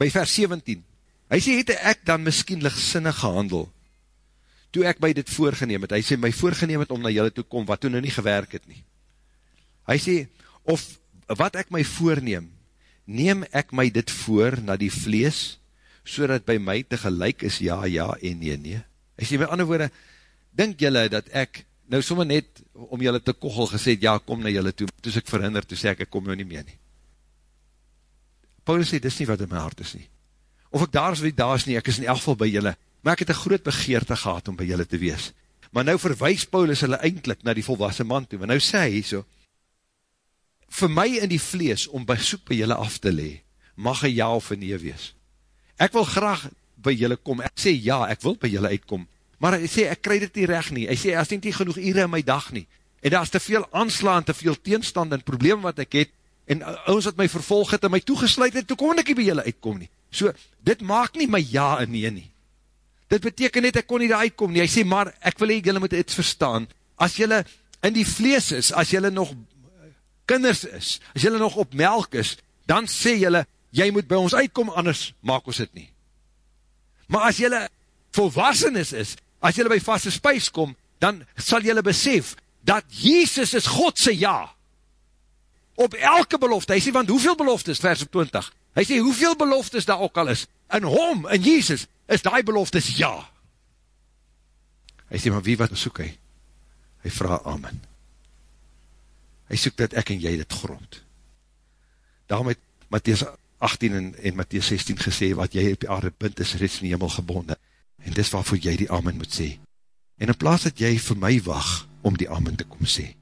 by vers 17, Hy sê, het ek dan miskien lichtsinnig gehandel, toe ek my dit voorgeneem het. Hy sê, my voorgeneem het om na julle toe kom, wat toe nou nie gewerk het nie. Hy sê, of wat ek my voorneem, neem ek my dit voor na die vlees, so dat by my tegelijk is ja, ja en nee, nee. Hy sê, met ander woorde, dink julle dat ek, nou sommer net om julle te kochel gesê, ja, kom na julle toe, toes ek verhinder, toe sê ek, ek kom nou nie meer nie. Paulus sê, dis nie wat in my hart is nie of ek daar is ek daar is nie, ek is in elk geval by julle, maar ek het een groot begeerte gehad om by julle te wees. Maar nou verwijs Paulus hulle eindelijk na die volwassen man toe, maar nou sê hy so, vir my in die vlees om besoek by julle af te le, mag hy ja of nee wees. Ek wil graag by julle kom, ek sê ja, ek wil by julle uitkom, maar hy sê, ek krij dit nie recht nie, hy sê, as nie genoeg ure in my dag nie, en daar is te veel aanslaan, te veel teenstand en probleem wat ek het, en ons wat my vervolg het en my toegesluit het, toe kon ek nie by julle uitkom nie. So, dit maak nie my ja en nee nie. Dit beteken net, ek kon nie daar uitkom nie. Hy sê, maar ek wil hier, julle moet iets verstaan. As julle in die vlees is, as julle nog kinders is, as julle nog op melk is, dan sê julle, jy moet by ons uitkom, anders maak ons dit nie. Maar as julle volwassenes is, as julle by vaste spuis kom, dan sal julle besef, dat Jezus is Godse ja. Op elke belofte, hy sê, want hoeveel beloftes, vers 20, Hy sê, hoeveel beloftes daar ook al is, in hom, in Jesus, is die beloftes ja. Hy sê, maar wie wat soek hy? Hy vraag amen. Hy soek dat ek en jy dit grond. Daarom het Matthies 18 en, en Matthies 16 gesê, wat jy op die aarde bind is reeds in die hemel gebonden. En dis waarvoor jy die amen moet sê. En in plaas dat jy vir my wacht, om die amen te kom sê.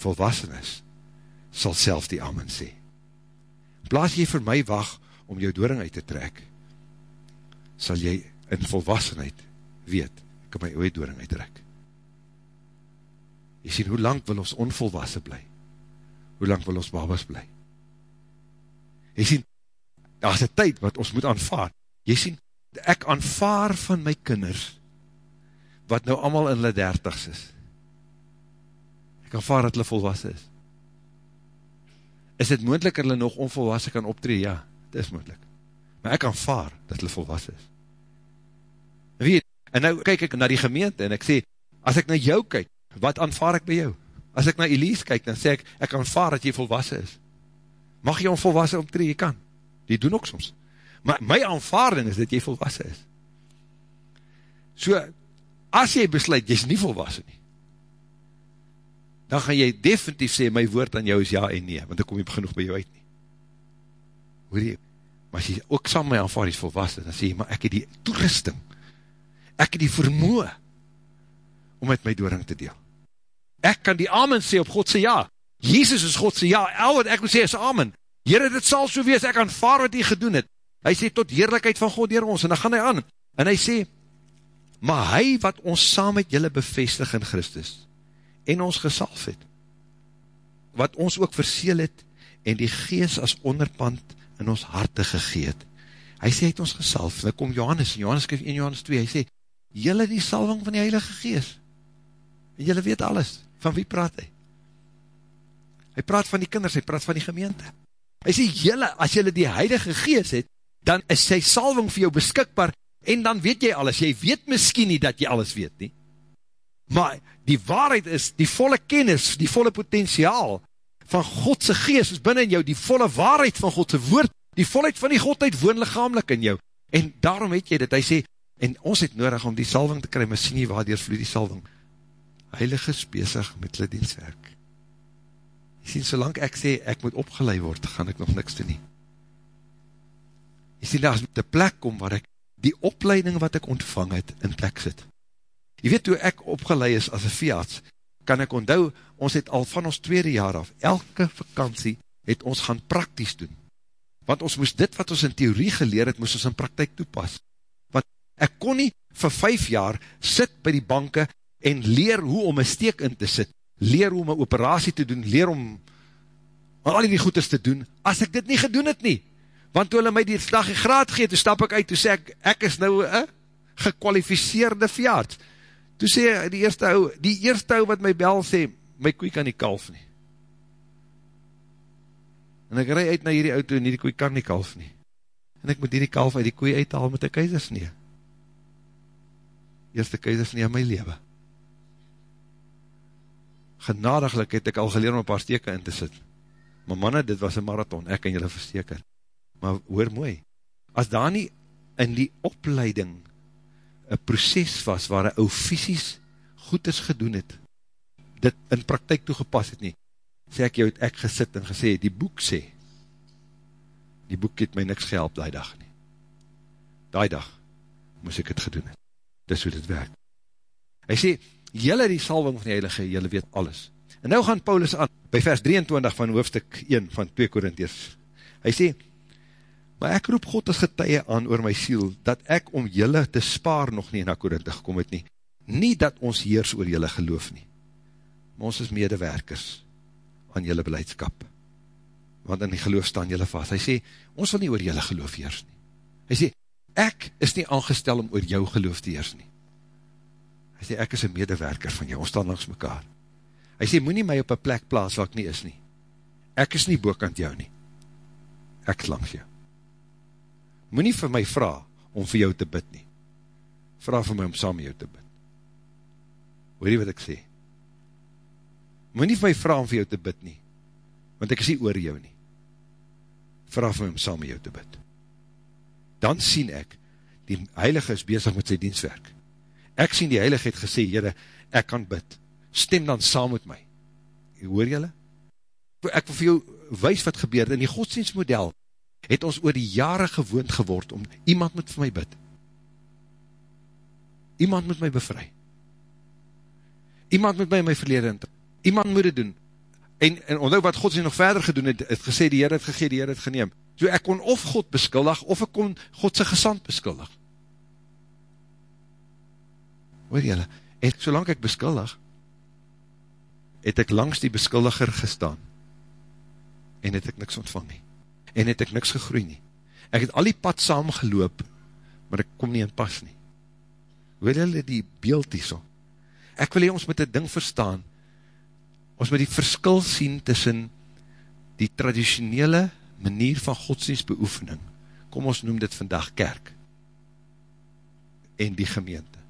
Volwassenes sal self die amen sê plaas jy vir my wacht om jou dooring uit te trek, sal jy in volwassenheid weet, ek kan my ooit dooring uittrek. Jy sien, hoe lang wil ons onvolwassen bly? Hoe lang wil ons babas bly? Jy sien, daar is een tyd wat ons moet aanvaard. Jy sien, ek aanvaar van my kinders, wat nou allemaal in hulle dertigs is. Ek aanvaar dat hulle volwassen is is het moendlik dat hulle nog onvolwassen kan optree? Ja, het is moendlik. Maar ek aanvaar dat hulle volwassen is. Weet, en nou kyk ek na die gemeente en ek sê, as ek na jou kyk, wat aanvaar ek by jou? As ek na Elise kyk, dan sê ek, ek aanvaar dat jy volwassen is. Mag jy onvolwassen optree? Jy kan. Die doen ook soms. Maar my aanvaarding is dat jy volwassen is. So, as jy besluit, jy is nie volwassen nie, dan gaan jy definitief sê, my woord aan jou is ja en nee, want dan kom jy genoeg by jou uit nie. Hoor jy, maar as jy ook saam my aanvaard is volwassen, dan sê jy, maar ek het die toerusting, ek het die vermoe, om met my dooring te deel. Ek kan die amen sê op Godse ja, Jezus is Godse ja, al wat ek moet sê is amen, Heere, dit sal so wees, ek aanvaard wat hy gedoen het, hy sê tot heerlijkheid van God dier ons, en dan gaan hy aan, en hy sê, maar hy wat ons saam met julle bevestig in Christus, en ons gesalf het, wat ons ook verseel het, en die gees as onderpand in ons harte gegeet. Hy sê, hy het ons gesalf, en dan kom Johannes, en Johannes skrif 1 Johannes 2, hy sê, jylle die salving van die heilige gees, en jylle weet alles, van wie praat hy? Hy praat van die kinders, hy praat van die gemeente. Hy sê, jylle, as jylle die heilige gees het, dan is sy salving vir jou beskikbaar, en dan weet jy alles, jy weet miskien nie dat jy alles weet nie, maar die waarheid is, die volle kennis, die volle potentiaal van Godse geest is binnen in jou, die volle waarheid van Godse woord, die volheid van die Godheid woon lichamelijk in jou, en daarom weet jy dat hy sê, en ons het nodig om die salving te kry, maar sien nie waardoor vloe die salving, heilig is bezig met die dienstwerk, jy sien, solang ek sê, ek moet opgeleid word, gaan ek nog niks doen nie, jy sien, daar is die plek kom, waar ek die opleiding wat ek ontvang het, in plek sit. Je weet, toe ek opgeleid is as een veearts, kan ek onthou, ons het al van ons tweede jaar af, elke vakantie, het ons gaan prakties doen. Want ons moest dit wat ons in theorie geleer het, moest ons in praktijk toepas. Want ek kon nie vir vijf jaar sit by die banke en leer hoe om een steek in te sit, leer hoe om een operatie te doen, leer om al die goeders te doen, as ek dit nie gedoen het nie. Want toe hulle my die slag die graad geet, toe stap ek uit, toe sê ek, ek is nou een gekwalificeerde veearts. Toe sê die eerste ou, die eerste ou wat my bel sê, my koei kan nie kalf nie. En ek rij uit na hierdie auto en hierdie koei kan nie kalf nie. En ek moet hierdie kalf uit die koei uithaal met die keizersnee. Eerste keizersnee in my leven. Genadiglik het ek al geleer om een paar steke in te sit. Maar manne, dit was een marathon, ek kan julle versteker. Maar hoor mooi, as daar nie in die opleiding een proces was waar een ou fysisk goed is gedoen het, dit in praktijk toegepas het nie, sê ek jou het ek gesit en gesê, die boek sê, die boek het my niks gehelp die dag nie. Die dag moes ek het gedoen het. Dis hoe dit werk. Hy sê, jylle die salving van die heilige, jylle weet alles. En nou gaan Paulus aan, by vers 23 van hoofdstuk 1 van 2 Korinties. Hy sê, maar ek roep God as getuie aan oor my siel, dat ek om jylle te spaar nog nie na Korinthe gekom het nie, nie dat ons heers oor jylle geloof nie, maar ons is medewerkers aan jylle beleidskap, want in die geloof staan jylle vast. Hy sê, ons wil nie oor jylle geloof heers nie. Hy sê, ek is nie aangestel om oor jou geloof te heers nie. Hy sê, ek is een medewerker van jou, ons staan langs mekaar. Hy sê, moet nie my op een plek plaas waar ek nie is nie. Ek is nie boekant jou nie. Ek is langs jou moet nie vir my vraag om vir jou te bid nie. Vraag vir my om saam met jou te bid. Hoor nie wat ek sê? Moet nie vir my vraag om vir jou te bid nie, want ek is nie oor jou nie. Vraag vir my om saam met jou te bid. Dan sien ek, die heilige is bezig met sy dienstwerk. Ek sien die heilige het gesê, jyre, ek kan bid. Stem dan saam met my. Hoor jylle? Ek wil vir jou wees wat gebeur in die godsdienstmodel het ons oor die jare gewoond geword om, iemand moet vir my bid. Iemand moet my bevry. Iemand moet my in my verlede intrek. Iemand moet dit doen. En, en onthou wat God sy nog verder gedoen het, het gesê die Heer het gegee, die Heer het geneem. So ek kon of God beskuldig, of ek kon God sy gesand beskuldig. Hoor jylle, en solang ek beskuldig, het ek langs die beskuldiger gestaan, en het ek niks ontvang nie en het ek niks gegroei nie. Ek het al die pad saam geloop, maar ek kom nie in pas nie. Wil julle die beeld hier so? Ek wil hier ons met die ding verstaan, ons met die verskil sien tussen die traditionele manier van godsdienstbeoefening, kom ons noem dit vandag kerk, en die gemeente.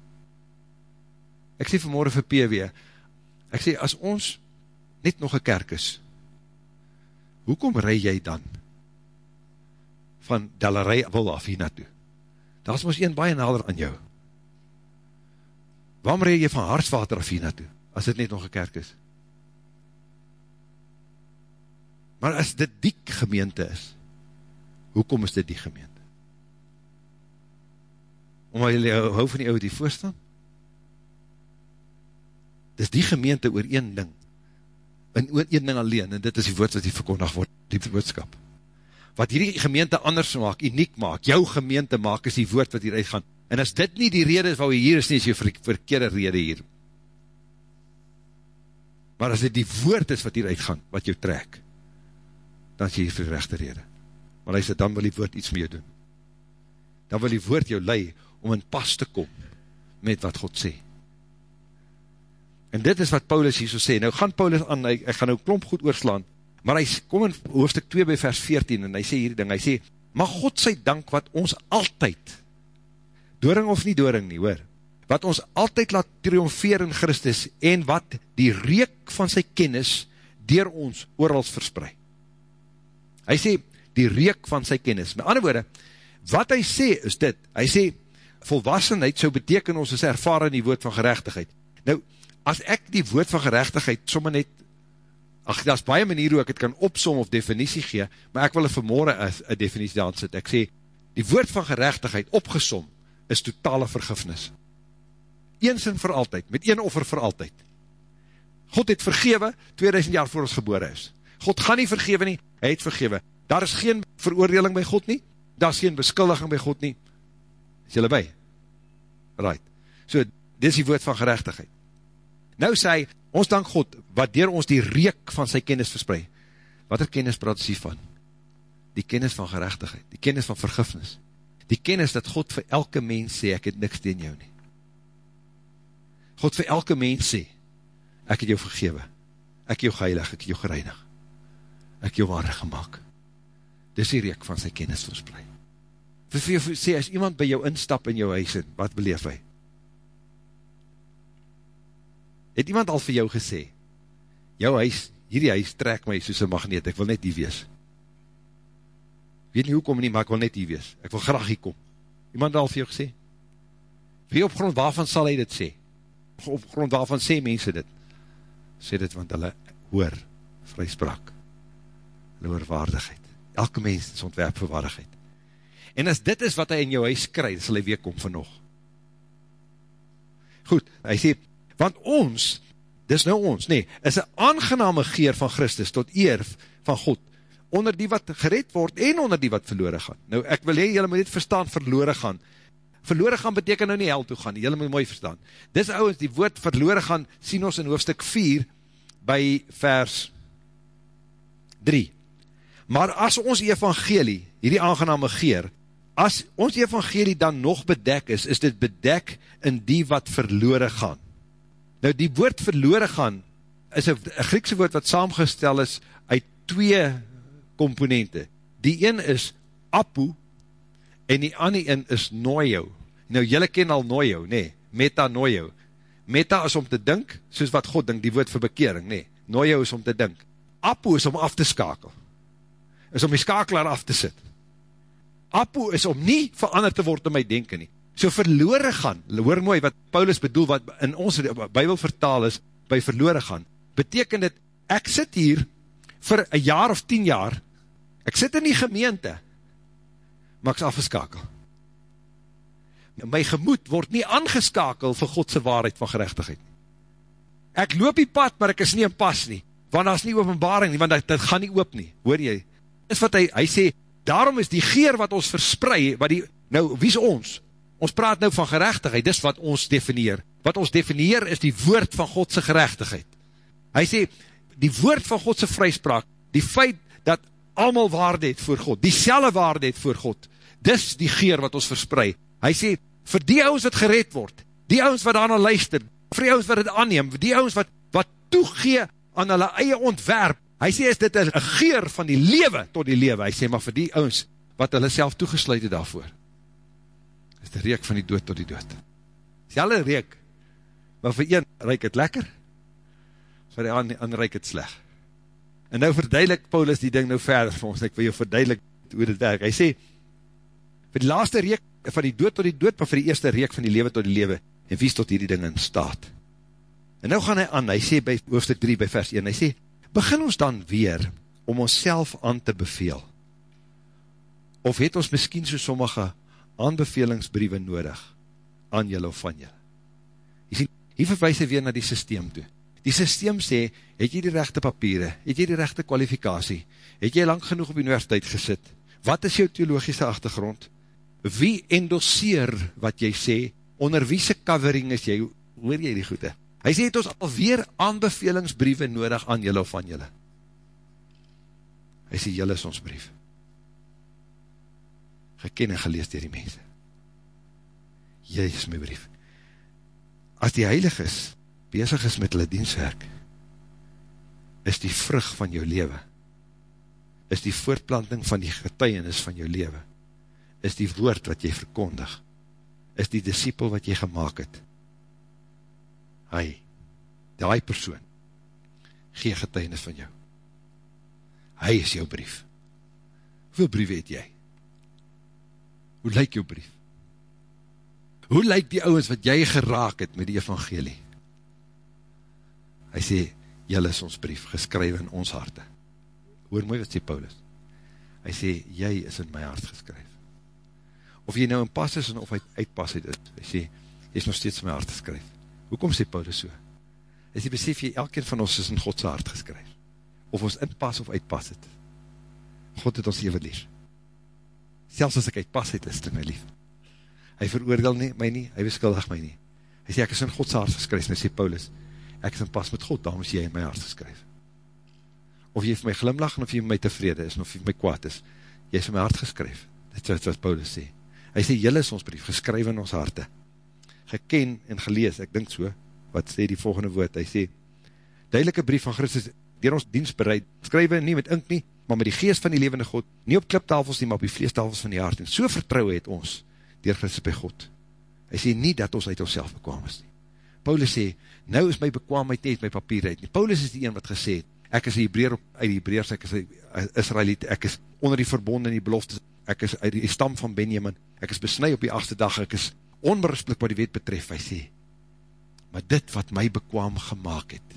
Ek sê vanmorgen vir PW, ek sê as ons net nog een kerk is, hoekom rij jy dan van Delarij wil af hier naartoe. Daar is ons een baie nader aan jou. Waarom reed jy van Hartswater af hier naartoe, as dit net nog een kerk is? Maar as dit die gemeente is, hoekom is dit die gemeente? Omdat jy hou van die ouwe die voorstaan? Is die gemeente oor een ding, en oor een ding alleen, en dit is die woord wat die verkondig word, die boodskap wat hierdie gemeente anders maak, uniek maak, jou gemeente maak, is die woord wat hieruit gaan. En as dit nie die rede is jy hier is nie, is jy verkeerde rede hier. Maar as dit die woord is wat hieruit gaan, wat jou trek, dan is jy hier vir die rechte rede. Maar hy sê, dan wil die woord iets mee doen. Dan wil die woord jou lei om in pas te kom met wat God sê. En dit is wat Paulus hier so sê. Nou gaan Paulus aan, hy, hy gaan nou klomp goed oorslaan, Maar hy kom in hoofdstuk 2 by vers 14 en hy sê hierdie ding, hy sê, maar God sy dank wat ons altyd, doring of nie doring nie, hoor, wat ons altyd laat triomfeer in Christus en wat die reek van sy kennis dier ons oorals verspreid. Hy sê, die reek van sy kennis. Met ander woorde, wat hy sê is dit, hy sê, volwassenheid so beteken ons is ervaren in die woord van gerechtigheid. Nou, as ek die woord van gerechtigheid somme net ach, daar is baie manier hoe ek het kan opsom of definitie gee, maar ek wil er vanmorgen een definitie aan sit. Ek sê, die woord van gerechtigheid opgesom, is totale vergifnis. Eens en vir altyd, met een offer vir altyd. God het vergewe, 2000 jaar voor ons gebore is. God gaan nie vergewe nie, hy het vergewe. Daar is geen veroordeling by God nie, daar is geen beskuldiging by God nie. Is jylle by? Right. So, dit is die woord van gerechtigheid. Nou sê hy, ons dank God, wat dier ons die reek van sy kennis verspreid. Wat er kennis praat sy van? Die kennis van gerechtigheid, die kennis van vergifnis. Die kennis dat God vir elke mens sê, ek het niks tegen jou nie. God vir elke mens sê, ek het jou vergewe, ek het jou geheilig, ek het jou gereinig, ek het jou waardig gemaakt. Dis die reek van sy kennis verspreid. Vir jou sê, as iemand by jou instap in jou huis, wat beleef hy? Het iemand al vir jou gesê, jou huis, hierdie huis trek my soos een magneet, ek wil net hier wees. Weet nie hoe kom nie, maar ek wil net hier wees. Ek wil graag hier kom. Iemand al vir jou gesê? Wie op grond waarvan sal hy dit sê? Op grond waarvan sê mense dit? Sê dit want hulle hoor vryspraak. Hulle hoor waardigheid. Elke mens is ontwerp vir waardigheid. En as dit is wat hy in jou huis kry, sal hy weer kom van nog. Goed, hy sê, want ons, dis nou ons, nee, is een aangename geer van Christus tot eer van God, onder die wat gered word en onder die wat verloren gaan. Nou, ek wil hee, jylle moet dit verstaan, verloren gaan. Verloren gaan beteken nou nie hel toe gaan, jylle moet mooi verstaan. Dis ouwens, die woord verloren gaan, sien ons in hoofdstuk 4, by vers 3. Maar as ons evangelie, hierdie aangename geer, as ons evangelie dan nog bedek is, is dit bedek in die wat verloren gaan. Nou die woord verloren gaan, is een Griekse woord wat saamgestel is uit twee komponente. Die een is apu, en die ander een is noio. Nou jylle ken al noio, nee, meta noio. Meta is om te dink, soos wat God dink, die woord vir bekering, nee. Noio is om te dink. Apu is om af te skakel. Is om die skakelaar af te sit. Apu is om nie verander te word in my denken nie so verloren gaan, hoor mooi wat Paulus bedoel, wat in ons bybel vertaal is, by verloren gaan, beteken dit, ek sit hier, vir een jaar of tien jaar, ek sit in die gemeente, maar ek is afgeskakel. My gemoed word nie aangeskakel vir Godse waarheid van gerechtigheid. Ek loop die pad, maar ek is nie in pas nie, want daar is nie openbaring nie, want dit, dit gaan nie oop nie, hoor jy? Is wat hy, hy sê, daarom is die geer wat ons versprei, wat die, nou, wie is ons? Ons praat nou van gerechtigheid, dis wat ons definieer. Wat ons definieer is die woord van Godse gerechtigheid. Hy sê, die woord van Godse vryspraak, die feit dat allemaal waarde het voor God, die selle waarde het voor God, dis die geer wat ons verspreid. Hy sê, vir die ouds wat gered word, die ouds wat daarna luister, vir die ouds wat het aanneem, die ouds wat, wat toegee aan hulle eie ontwerp, hy sê, is dit een geer van die lewe tot die lewe, hy sê, maar vir die ouds wat hulle self toegesluit het daarvoor is die reek van die dood tot die dood. Selle reek, maar vir een reik het lekker, vir die ander reik het sleg. En nou verduidelik Paulus die ding nou verder vir ons, ek wil jou verduidelik hoe dit werk. Hy sê, vir die laaste reek van die dood tot die dood, maar vir die eerste reek van die lewe tot die lewe, en wie is tot hierdie ding in staat. En nou gaan hy aan, hy sê by hoofdstuk 3 by vers 1, hy sê, begin ons dan weer om ons aan te beveel, of het ons miskien so sommige aanbevelingsbriewe nodig aan julle of van julle. Jy sien, hier verwijs hy weer na die systeem toe. Die systeem sê, het jy die rechte papiere, het jy die rechte kwalifikatie, het jy lang genoeg op universiteit gesit, wat is jou theologische achtergrond? Wie endosseer wat jy sê, onder wie se covering is jy, hoor jy die goede? Hy sê, het ons alweer aanbevelingsbriewe nodig aan julle of van julle. Hy sê, julle is ons brief geken en gelees dier die mense. Jy is my brief. As die heilig is, bezig is met hulle dienswerk, is die vrug van jou leven, is die voortplanting van die getuienis van jou leven, is die woord wat jy verkondig, is die disciple wat jy gemaakt het. Hy, die persoon, gee getuienis van jou. Hy is jou brief. Hoeveel brief het jy? Hoe lyk jou brief? Hoe lyk die ouwens wat jy geraak het met die evangelie? Hy sê, jylle is ons brief, geskrywe in ons harte. Hoor mooi wat sê Paulus. Hy sê, jy is in my hart geskryf. of jy nou in pas is, of uit, uit pas uit is, hy sê, jy is nog steeds in my hart geskryf. Hoekom sê Paulus so? Hy sê, besef jy, elkeen van ons is in Godse hart geskryf, of ons in pas of uit pas het. God het ons even lief. Selfs as ek uit pas het, is het my lief. Hy veroordeel nie, my nie, hy beskuldig my nie. Hy sê, ek is in Godse hart geskryf, hy sê, Paulus, ek is in pas met God, daarom is jy in my hart geskryf. Of jy vir my glimlach, of jy vir my tevrede is, of jy vir my kwaad is, jy is in my hart geskryf. Dit is wat Paulus sê. Hy sê, jylle is ons brief, geskryf in ons harte. Geken en gelees, ek dink so, wat sê die volgende woord, hy sê, duidelike brief van Christus, dier ons dienst bereid, skrywe nie met ink nie, maar met die geest van die levende God, nie op kliptafels nie, maar op die vleestafels van die hart, en so vertrouwe het ons, dier Christus by God. Hy sê nie dat ons uit ons bekwaam is nie. Paulus sê, nou is my bekwaamheid net my papier uit nie. Paulus is die een wat gesê het, ek is die Hebreer uit die Hebreers, ek is die Israeliet, ek is onder die verbond en die belofte, ek is uit die stam van Benjamin, ek is besnui op die achtste dag, ek is onberispelik wat die wet betref, hy sê, maar dit wat my bekwaam gemaakt het,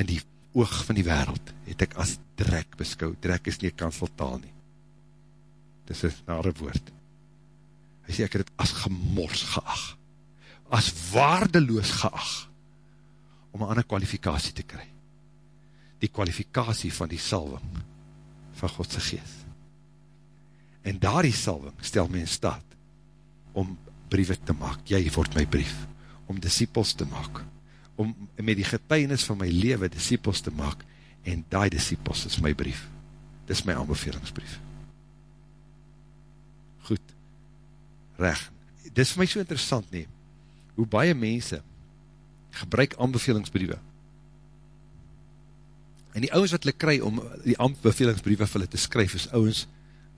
in die oog van die wereld, het ek as drek beskou, drek is nie kanseltaal nie, dit is een nare woord, hy sê, ek het het as gemors geag, as waardeloos geag, om een ander kwalifikatie te kry, die kwalifikatie van die salving, van Godse geest, en daar die salving, stel my in staat, om briewe te maak, jy word my brief, om disciples te maak, om met die getuinis van my leven disciples te maak, en die disciples is my brief, dis my aanbevelingsbrief. Goed, recht, dis vir my so interessant nie, hoe baie mense gebruik aanbevelingsbriewe, en die ouwens wat hulle kry om die aanbevelingsbriewe vir hulle te skryf, is ouwens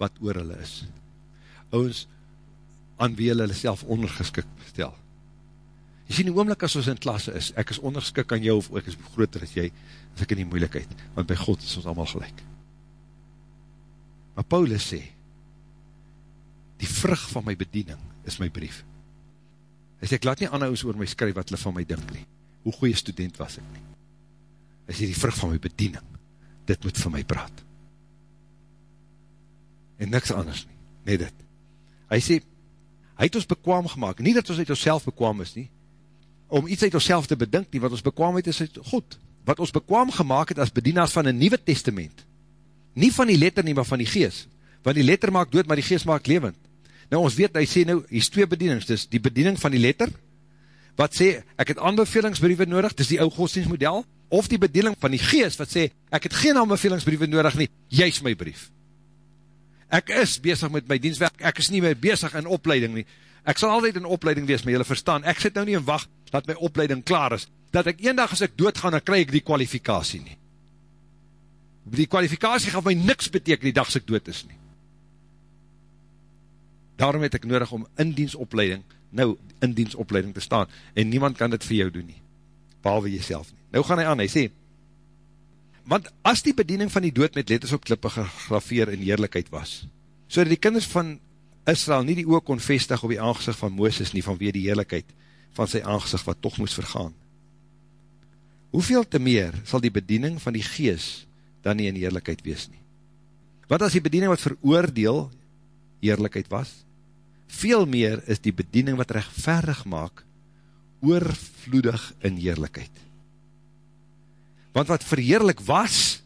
wat oor hulle is. Ouwens aan wie hulle self ondergeskik stel. Jy sien die oomlik as ons in klasse is, ek is ondergeskik aan jou, of ek is groter as jy, as ek in die moeilikheid, want by God is ons allemaal gelijk. Maar Paulus sê, die vrug van my bediening is my brief. Hy sê, ek laat nie anhouds oor my skryf wat hulle van my dink nie. Hoe goeie student was ek nie. Hy sê, die vrug van my bediening, dit moet van my praat. En niks anders nie, net dit. Hy sê, hy het ons bekwaam gemaakt, nie dat ons uit ons bekwaam is nie, om iets uit ons te bedink nie, wat ons bekwaam het is uit God, wat ons bekwaam gemaakt het as bedienaars van een nieuwe testament, nie van die letter nie, maar van die geest, want die letter maak dood, maar die geest maak levend. Nou ons weet, hy sê nou, hier is twee bedienings, dis die bediening van die letter, wat sê, ek het aanbevelingsbriewe nodig, dis die ou godsdienstmodel, of die bediening van die geest, wat sê, ek het geen aanbevelingsbriewe nodig nie, jy is my brief. Ek is bezig met my dienstwerk, ek is nie meer bezig in opleiding nie, ek sal altyd in opleiding wees, maar jylle verstaan, ek sit nou nie in wacht, dat my opleiding klaar is, dat ek een dag as ek doodgaan, dan krijg ek die kwalifikatie nie. Die kwalifikatie gaan my niks beteken die dag as ek dood is nie. Daarom het ek nodig om in dienstopleiding, nou in dienstopleiding te staan, en niemand kan dit vir jou doen nie, behalwe jyself nie. Nou gaan hy aan, hy sê, want as die bediening van die dood met letters op klippe gegrafeer in heerlijkheid was, so die kinders van Israel nie die oog kon vestig op die aangezicht van Mooses nie, vanweer die heerlijkheid van sy aangezicht wat toch moes vergaan. Hoeveel te meer sal die bediening van die gees dan nie in heerlijkheid wees nie? Wat as die bediening wat veroordeel heerlijkheid was? Veel meer is die bediening wat rechtverig maak oorvloedig in heerlijkheid. Want wat verheerlik was,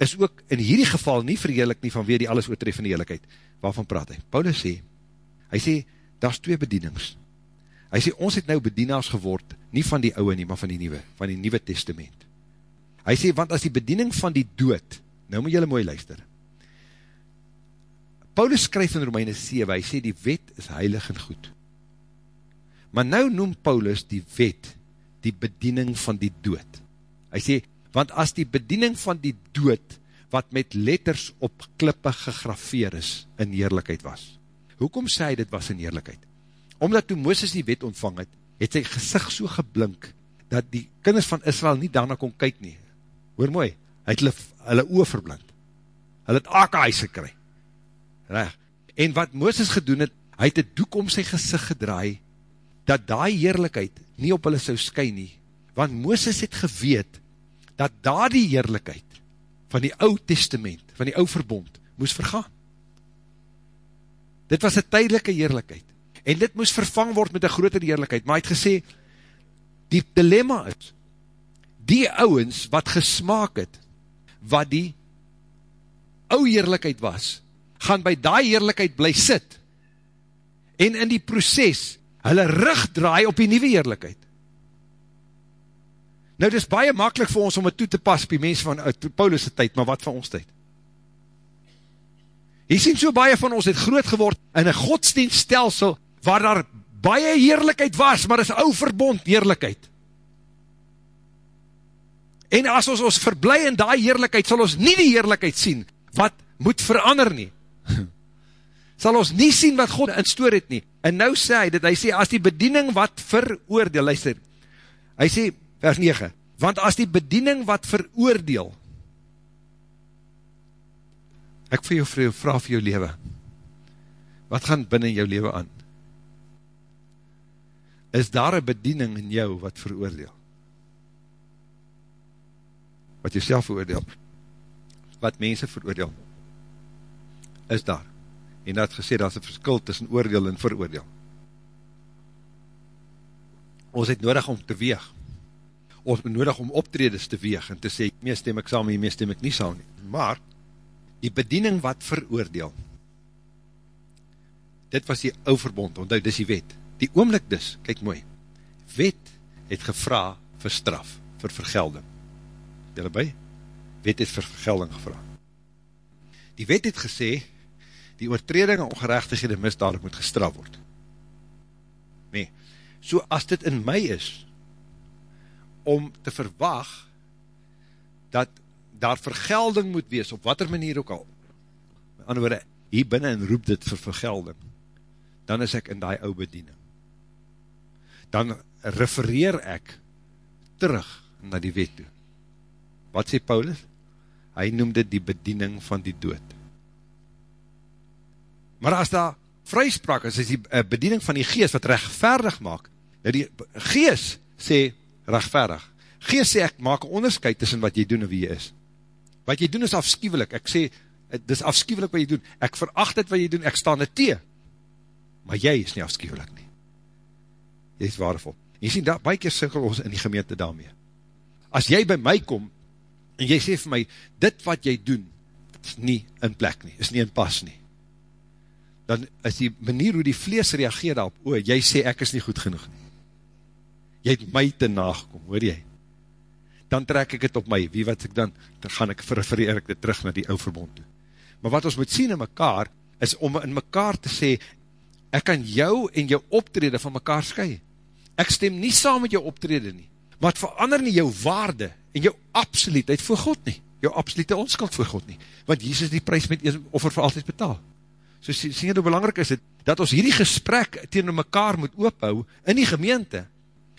is ook in hierdie geval nie verheerlik nie vanweer die alles oortreffende eerlijkheid. Waarvan praat hy? Paulus sê, hy sê, daar is twee bedienings. Hy sê, ons het nou bedienaars geword, nie van die ouwe nie, maar van die nieuwe, van die nieuwe testament. Hy sê, want as die bediening van die dood, nou moet jylle mooi luister, Paulus skryf in Romeine 7, hy sê, die wet is heilig en goed. Maar nou noem Paulus die wet, die bediening van die dood. Hy sê, want as die bediening van die dood, wat met letters op klippe gegrafeer is, in heerlijkheid was. Hoekom sê hy dit was in heerlijkheid? Omdat toe Mooses die wet ontvang het, het sy gezicht so geblink, dat die kinders van Israel nie daarna kon kyk nie. Hoor mooi, hy het hulle, hulle oor verblind. Hy het akehuis gekry. Reg. En wat Mooses gedoen het, hy het die doek om sy gezicht gedraai, dat die heerlijkheid nie op hulle sou skyn nie. Want Mooses het geweet, dat daar die heerlijkheid van die oud testament, van die oud verbond, moes vergaan. Dit was een tydelike heerlijkheid. En dit moes vervang word met een groter heerlijkheid. Maar hy het gesê, die dilemma is, die ouwens wat gesmaak het, wat die ou heerlijkheid was, gaan by die heerlijkheid bly sit, en in die proces, hulle rug draai op die nieuwe heerlijkheid. Nou, dit is baie makkelijk vir ons om het toe te pas by mense van uh, Paulus' tyd, maar wat van ons tyd? Jy sien so baie van ons het groot geword in een godsdienststelsel waar daar baie heerlijkheid was, maar is ou verbond heerlijkheid. En as ons ons verblij in die heerlijkheid, sal ons nie die heerlijkheid sien, wat moet verander nie. [laughs] Sal ons nie sien wat God in stoor het nie. En nou sê hy dit, hy sê, as die bediening wat veroordeel, luister, hy sê, vers 9, want as die bediening wat veroordeel, Ek vir jou vraag vir jou leven. Wat gaan binnen jou leven aan? Is daar een bediening in jou wat veroordeel? Wat jy self veroordeel? Wat mense veroordeel? Is daar? En dat gesê, dat is een verskil tussen oordeel en veroordeel. Ons het nodig om te weeg. Ons het nodig om optredes te weeg en te sê, mee stem ek saam, mee stem ek nie saam nie. Maar, die bediening wat veroordeel. Dit was die ouverbond, onthou, dis die wet. Die oomlik dus, kyk mooi, wet het gevra vir straf, vir vergelding. Julle by? Wet het vir vergelding gevra. Die wet het gesê, die oortreding en ongerechtighede misdadig moet gestraf word. Nee, so as dit in my is, om te verwag, dat daar vergelding moet wees, op wat er manier ook al, met ander woorde, hier binnen en roep dit vir vergelding, dan is ek in die ou bediening. Dan refereer ek terug na die wet toe. Wat sê Paulus? Hy noem dit die bediening van die dood. Maar as daar vryspraak is, is die eh, bediening van die geest wat rechtvaardig maak, nou die geest sê rechtvaardig. Geest sê ek maak een onderscheid tussen wat jy doen en wie jy is. Wat jy doen is afskiewelik, ek sê, dit is afskiewelik wat jy doen, ek veracht het wat jy doen, ek sta net tee, maar jy is nie afskiewelik nie. Jy is waardevol. En jy sien, daar, baie keer sikkel ons in die gemeente daarmee. As jy by my kom, en jy sê vir my, dit wat jy doen, is nie in plek nie, is nie in pas nie, dan is die manier hoe die vlees reageer daarop, o, jy sê ek is nie goed genoeg nie. Jy het my te nagekom, hoor jy? dan trek ek het op my, wie wat ek dan, dan gaan ek verrefereer ek dit terug na die ou verbond toe. Maar wat ons moet sien in mekaar, is om in mekaar te sê, ek kan jou en jou optrede van mekaar skui. Ek stem nie saam met jou optrede nie, maar verander nie jou waarde en jou absoluutheid voor God nie, jou absolute onskuld voor God nie, want Jesus die prijs met offer vir altyd betaal. So sien jy hoe belangrijk is het, dat ons hierdie gesprek tegen mekaar moet oophou in die gemeente,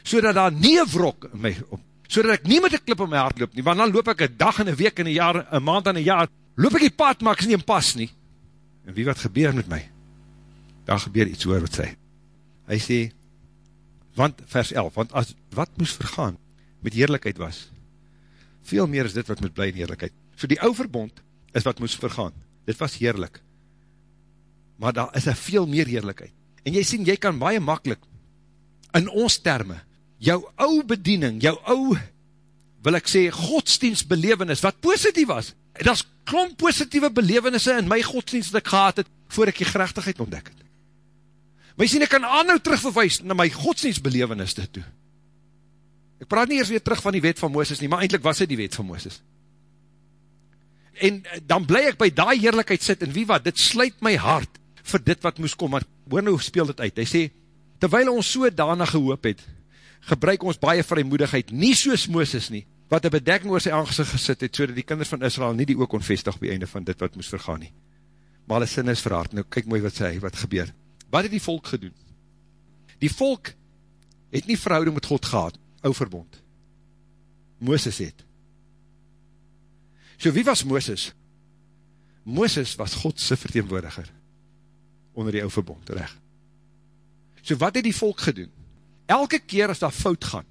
so dat daar nie een wrok in my op, so dat ek nie met die klip in my hart loop nie, want dan loop ek een dag en een week en een jaar, een maand en een jaar, loop ek die pad, maar ek is nie in pas nie. En wie wat gebeur met my? Daar gebeur iets oor wat sê. Hy sê, want, vers 11, want as wat moes vergaan met heerlijkheid was, veel meer is dit wat moet bly in heerlijkheid. So die ou verbond is wat moes vergaan. Dit was heerlijk. Maar daar is een veel meer heerlijkheid. En jy sien, jy kan baie makkelijk in ons termen jou ou bediening, jou ou, wil ek sê, godsdienstbelevenis, wat positief was, en dat is klomp positieve belevenisse in my godsdienst dat ek gehad het, voor ek die gerechtigheid ontdek het. Jy sien, ek kan aanhou terugverwijs na my godsdienstbelevenis dit toe. Ek praat nie eers weer terug van die wet van Mooses nie, maar eindelijk was dit die wet van Mooses. En eh, dan bly ek by die heerlijkheid sit, en wie wat, dit sluit my hart vir dit wat moes kom, maar hoor nou speel dit uit, hy sê, terwijl ons so daarna gehoop het, gebruik ons baie vrymoedigheid, nie soos Mooses nie, wat een bedekking oor sy aangezicht gesit het, so die kinders van Israel nie die ook onvestig by einde van dit wat moes vergaan nie. Maar hulle sin is verhaard, nou kyk mooi wat sê, wat gebeur. Wat het die volk gedoen? Die volk het nie verhouding met God gehad, ou verbond. Mooses het. So wie was Mooses? Mooses was Godse verteenwoordiger, onder die ou verbond, recht. So wat het die volk gedoen? elke keer as daar fout gaan,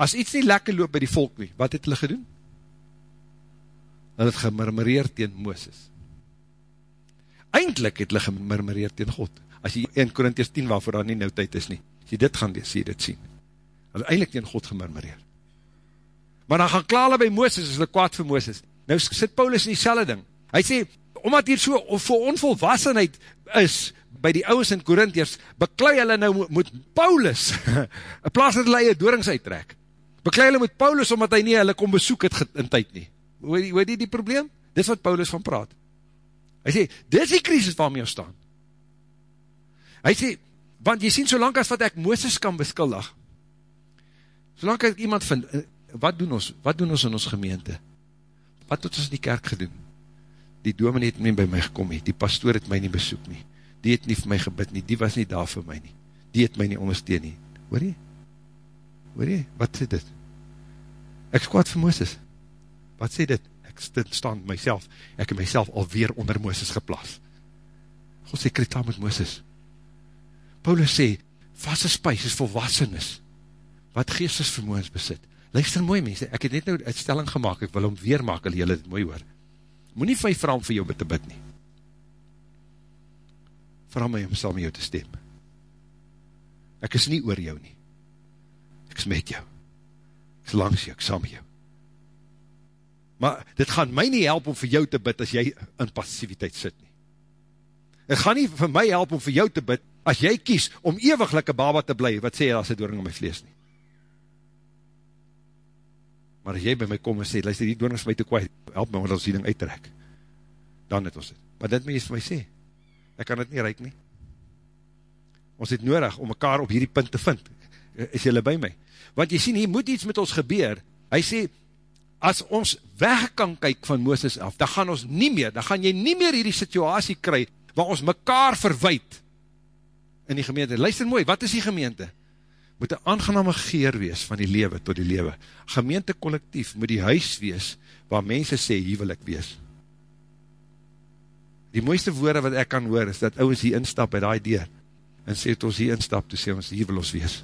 as iets nie lekker loop by die volk nie, wat het hulle gedoen? Hulle het gemurmureer tegen Mooses. eindelijk het hulle gemurmureer tegen God. As jy 1 Korinties 10 waarvoor daar nie nou tyd is nie, as jy dit gaan lees, jy dit sien. Hulle eindelijk tegen God gemurmureer. Maar dan gaan klaar by Mooses, is hulle kwaad vir Mooses. Nou sit Paulus in die selle ding. Hy sê, omdat hier so voor onvolwassenheid is, by die ouwens in Korintiërs, beklui hulle nou met Paulus, [laughs] in plaas dat hulle eie doorings uittrek. Beklui hulle met Paulus, omdat hy nie hulle kom besoek het in tyd nie. Hoe weet die die probleem? Dis wat Paulus van praat. Hy sê, dis die krisis waarmee ons staan. Hy sê, want jy sien, solank as wat ek Mooses kan beskuldig, solank ek iemand vind, eh, wat doen ons, wat doen ons in ons gemeente? Wat het ons in die kerk gedoen? Die dominee het nie by my gekom nie, die pastoor het my nie besoek nie, die het nie vir my gebid nie, die was nie daar vir my nie, die het my nie ondersteun nie. Hoor jy? Hoor jy? Wat sê dit? Ek is kwaad vir Mooses. Wat sê dit? Ek staan myself, ek het myself alweer onder Mooses geplaas. God sê, kryt daar met Mooses. Paulus sê, vaste spuis is volwassenis, wat geestesvermoens besit. Luister mooi mense, ek het net nou uitstelling gemaakt, ek wil hom weer maak, al jylle dit mooi hoor. Moe nie vijf vraag vir jou te bid nie vraag my om saam met jou te stem. Ek is nie oor jou nie. Ek is met jou. Ek is langs jou, ek is met jou. Maar dit gaan my nie help om vir jou te bid as jy in passiviteit sit nie. Het gaan nie vir my help om vir jou te bid as jy kies om ewiglike baba te bly, wat sê jy as dit dooring in my vlees nie. Maar as jy by my kom en sê, luister, die dooring is my te kwaai, help my om ons die ding uittrek. Dan het ons dit. Maar dit moet jy vir my sê ek kan het nie reik nie. Ons het nodig om mekaar op hierdie punt te vind. Is jylle by my? Want jy sien, hier moet iets met ons gebeur. Hy sê, as ons weg kan kyk van Mooses af, dan gaan ons nie meer, dan gaan jy nie meer hierdie situasie kry, waar ons mekaar verwijt in die gemeente. Luister mooi, wat is die gemeente? Moet een aangename geer wees van die lewe tot die lewe. Gemeente collectief moet die huis wees, waar mense sê, hier wil ek wees die mooiste woorde wat ek kan hoor, is dat ouwens hier instap by die deur, en sê het ons hier instap, toe sê ons, hier wil ons wees.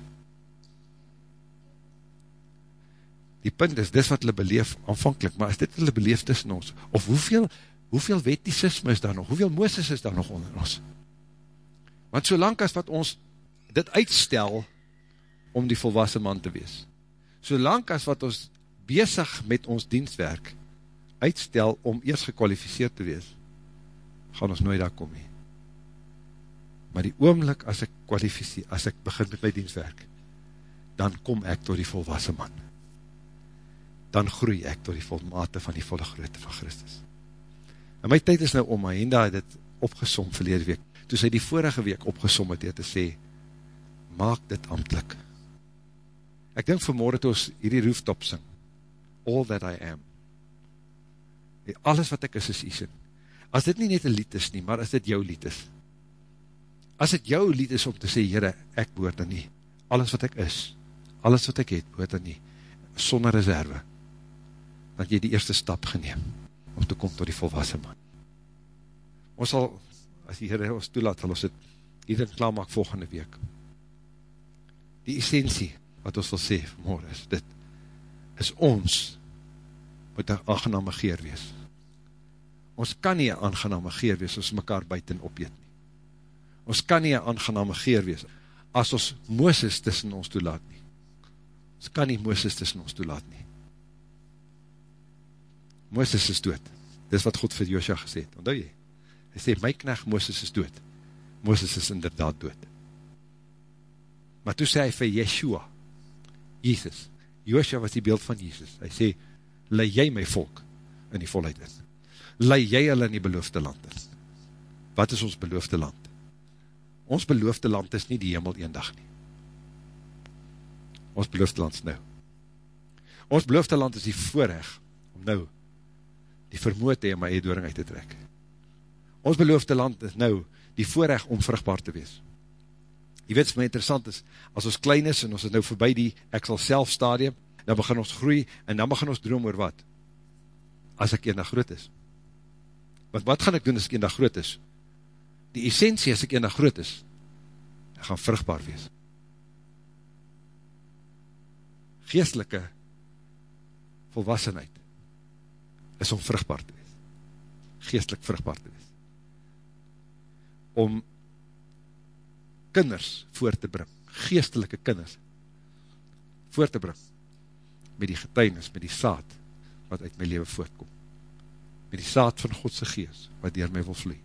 Die punt is, dis wat hulle beleef aanvankelijk, maar is dit hulle beleef tussen ons? Of hoeveel, hoeveel wettisisme is daar nog? Hoeveel Mooses is daar nog onder ons? Want solang as wat ons dit uitstel, om die volwassen man te wees, solang as wat ons bezig met ons dienstwerk, uitstel om eers gekwalificeerd te wees, gaan ons nooit daar kom nie. Maar die oomlik as ek kwalificeer, as ek begin met my dienstwerk, dan kom ek tot die volwassen man. Dan groei ek tot die volmate van die volle grootte van Christus. En my tyd is nou om, Henda het dit opgesom verlede week, toe sy die vorige week opgesom het, te sê, maak dit amtlik. Ek denk vanmorgen toe ons hierdie rooftop sing, all that I am, alles wat ek is, is Isen, as dit nie net een lied is nie, maar as dit jou lied is, as dit jou lied is om te sê, Heere, ek behoort aan nie, alles wat ek is, alles wat ek het, behoort aan nie, sonder reserve, dat jy die eerste stap geneem, om te kom tot die volwassen man. Ons sal, as die Heere ons toelaat, sal ons het hierin klaarmaak volgende week. Die essentie, wat ons wil sê vanmorgen is, dit is ons, moet een aangename geer wees, ons kan nie een aangename geer wees, as mekaar buiten opjeet nie. Ons kan nie een aangename geer wees, as ons Mooses tussen ons toelaat nie. Ons kan nie Mooses tussen ons toelaat nie. Mooses is dood. Dis wat God vir Joosja gesê het, onthou jy? Hy sê, my knecht Mooses is dood. Mooses is inderdaad dood. Maar toe sê hy vir Yeshua, Jesus, Joosja was die beeld van Jesus, hy sê, lei jy my volk in die volheid in lei jy hulle in die beloofde land in. Wat is ons beloofde land? Ons beloofde land is nie die hemel een dag nie. Ons beloofde land is nou. Ons beloofde land is die voorrecht om nou die vermoed te hee my eedoring uit te trek. Ons beloofde land is nou die voorrecht om vruchtbaar te wees. Je weet, wat my interessant is, as ons klein is en ons is nou voorbij die ek sal self stadium, dan begin ons groei en dan begin ons droom oor wat? As ek eendag groot is. Want wat gaan ek doen as ek eendag groot is? Die essentie as ek eendag groot is, ek gaan vruchtbaar wees. Geestelike volwassenheid is om vruchtbaar te wees. Geestelik vruchtbaar te wees. Om kinders voor te bring, geestelike kinders voor te bring, met die getuinis, met die saad, wat uit my leven voortkom, met die saad van Godse geest, wat dier my wil vloei.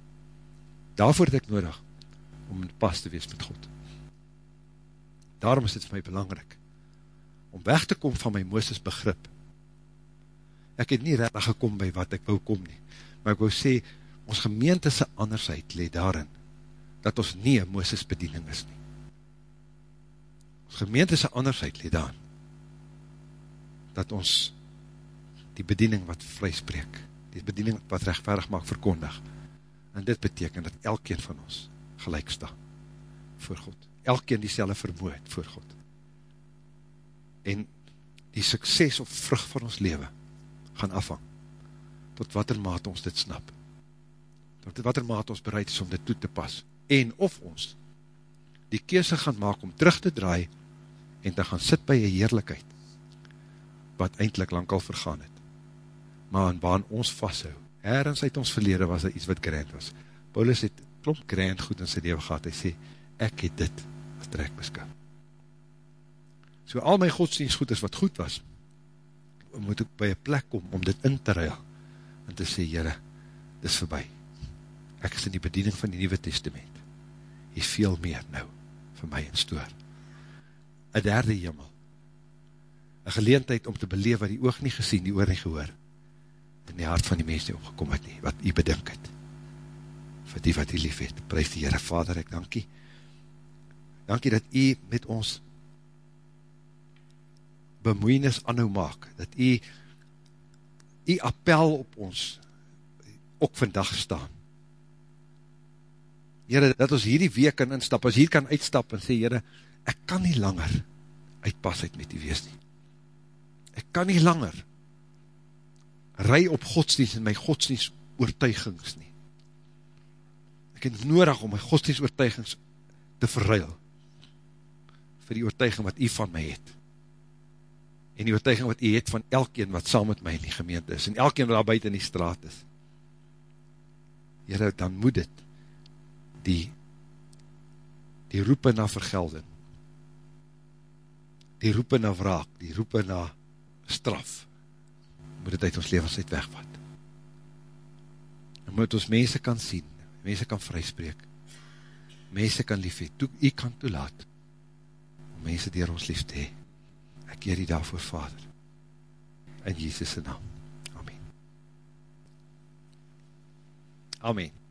Daarvoor het ek nodig, om in pas te wees met God. Daarom is dit vir my belangrijk, om weg te kom van my Mooses begrip. Ek het nie reddig gekom by wat ek wou kom nie, maar ek wou sê, ons gemeentese andersheid leed daarin, dat ons nie een Mooses bediening is nie. Ons gemeentese andersheid leed daarin, dat ons die bediening wat vryspreek, die bediening wat rechtvaardig maak verkondig, en dit beteken dat elkeen van ons gelijk sta voor God, elkeen die selwe vermoed voor God, en die sukses of vrug van ons leven gaan afhang, tot wat er mate ons dit snap, tot wat er mate ons bereid is om dit toe te pas, en of ons die kese gaan maak om terug te draai, en te gaan sit by een heerlijkheid, wat eindelijk lang al vergaan het, maar aan baan ons vasthou, ergens uit ons verlede was er iets wat grand was, Paulus het klomp grand goed in sy leven gehad, hy sê, ek het dit, as trek beskou, So al my godsdienstgoed is wat goed was, moet ek by een plek kom om dit in te ruil, en te sê, Heere, dit is voorbij. Ek is in die bediening van die Nieuwe Testament. Hier is veel meer nou, vir my in stoor. Een derde jimmel. Een geleentheid om te beleef wat die oog nie gesien, die oor nie gehoor, in die hart van die mens nie opgekom het nie, wat jy bedink het. Vir die wat jy lief het. Prijs die Heere Vader, ek dankie. Dankie dat jy met ons bemoeienis anhou maak, dat u, u appel op ons ook vandag staan. Heren, dat ons hierdie week kan instap, as hier kan uitstap en sê, Heren, ek kan nie langer uitpasheid met die wees nie. Ek kan nie langer rij op godsdienst en my godsdienst oortuigings nie. Ek het nodig om my godsdienst oortuigings te verruil vir die oortuiging wat u van my het en die oortuiging wat jy het van elkeen wat saam met my in die gemeente is, en elkeen wat daar buiten in die straat is. Heren, dan moet dit die, die roepe na vergelding, die roepe na wraak, die roepe na straf, moet dit uit ons levensheid wegvat. En moet ons mense kan sien, mense kan vryspreek, mense kan lief hee, toe, jy kan toelaat, om mense dier ons lief te hee, Ek eer die daarvoor, Vader. In Jesus' naam. Amen. Amen.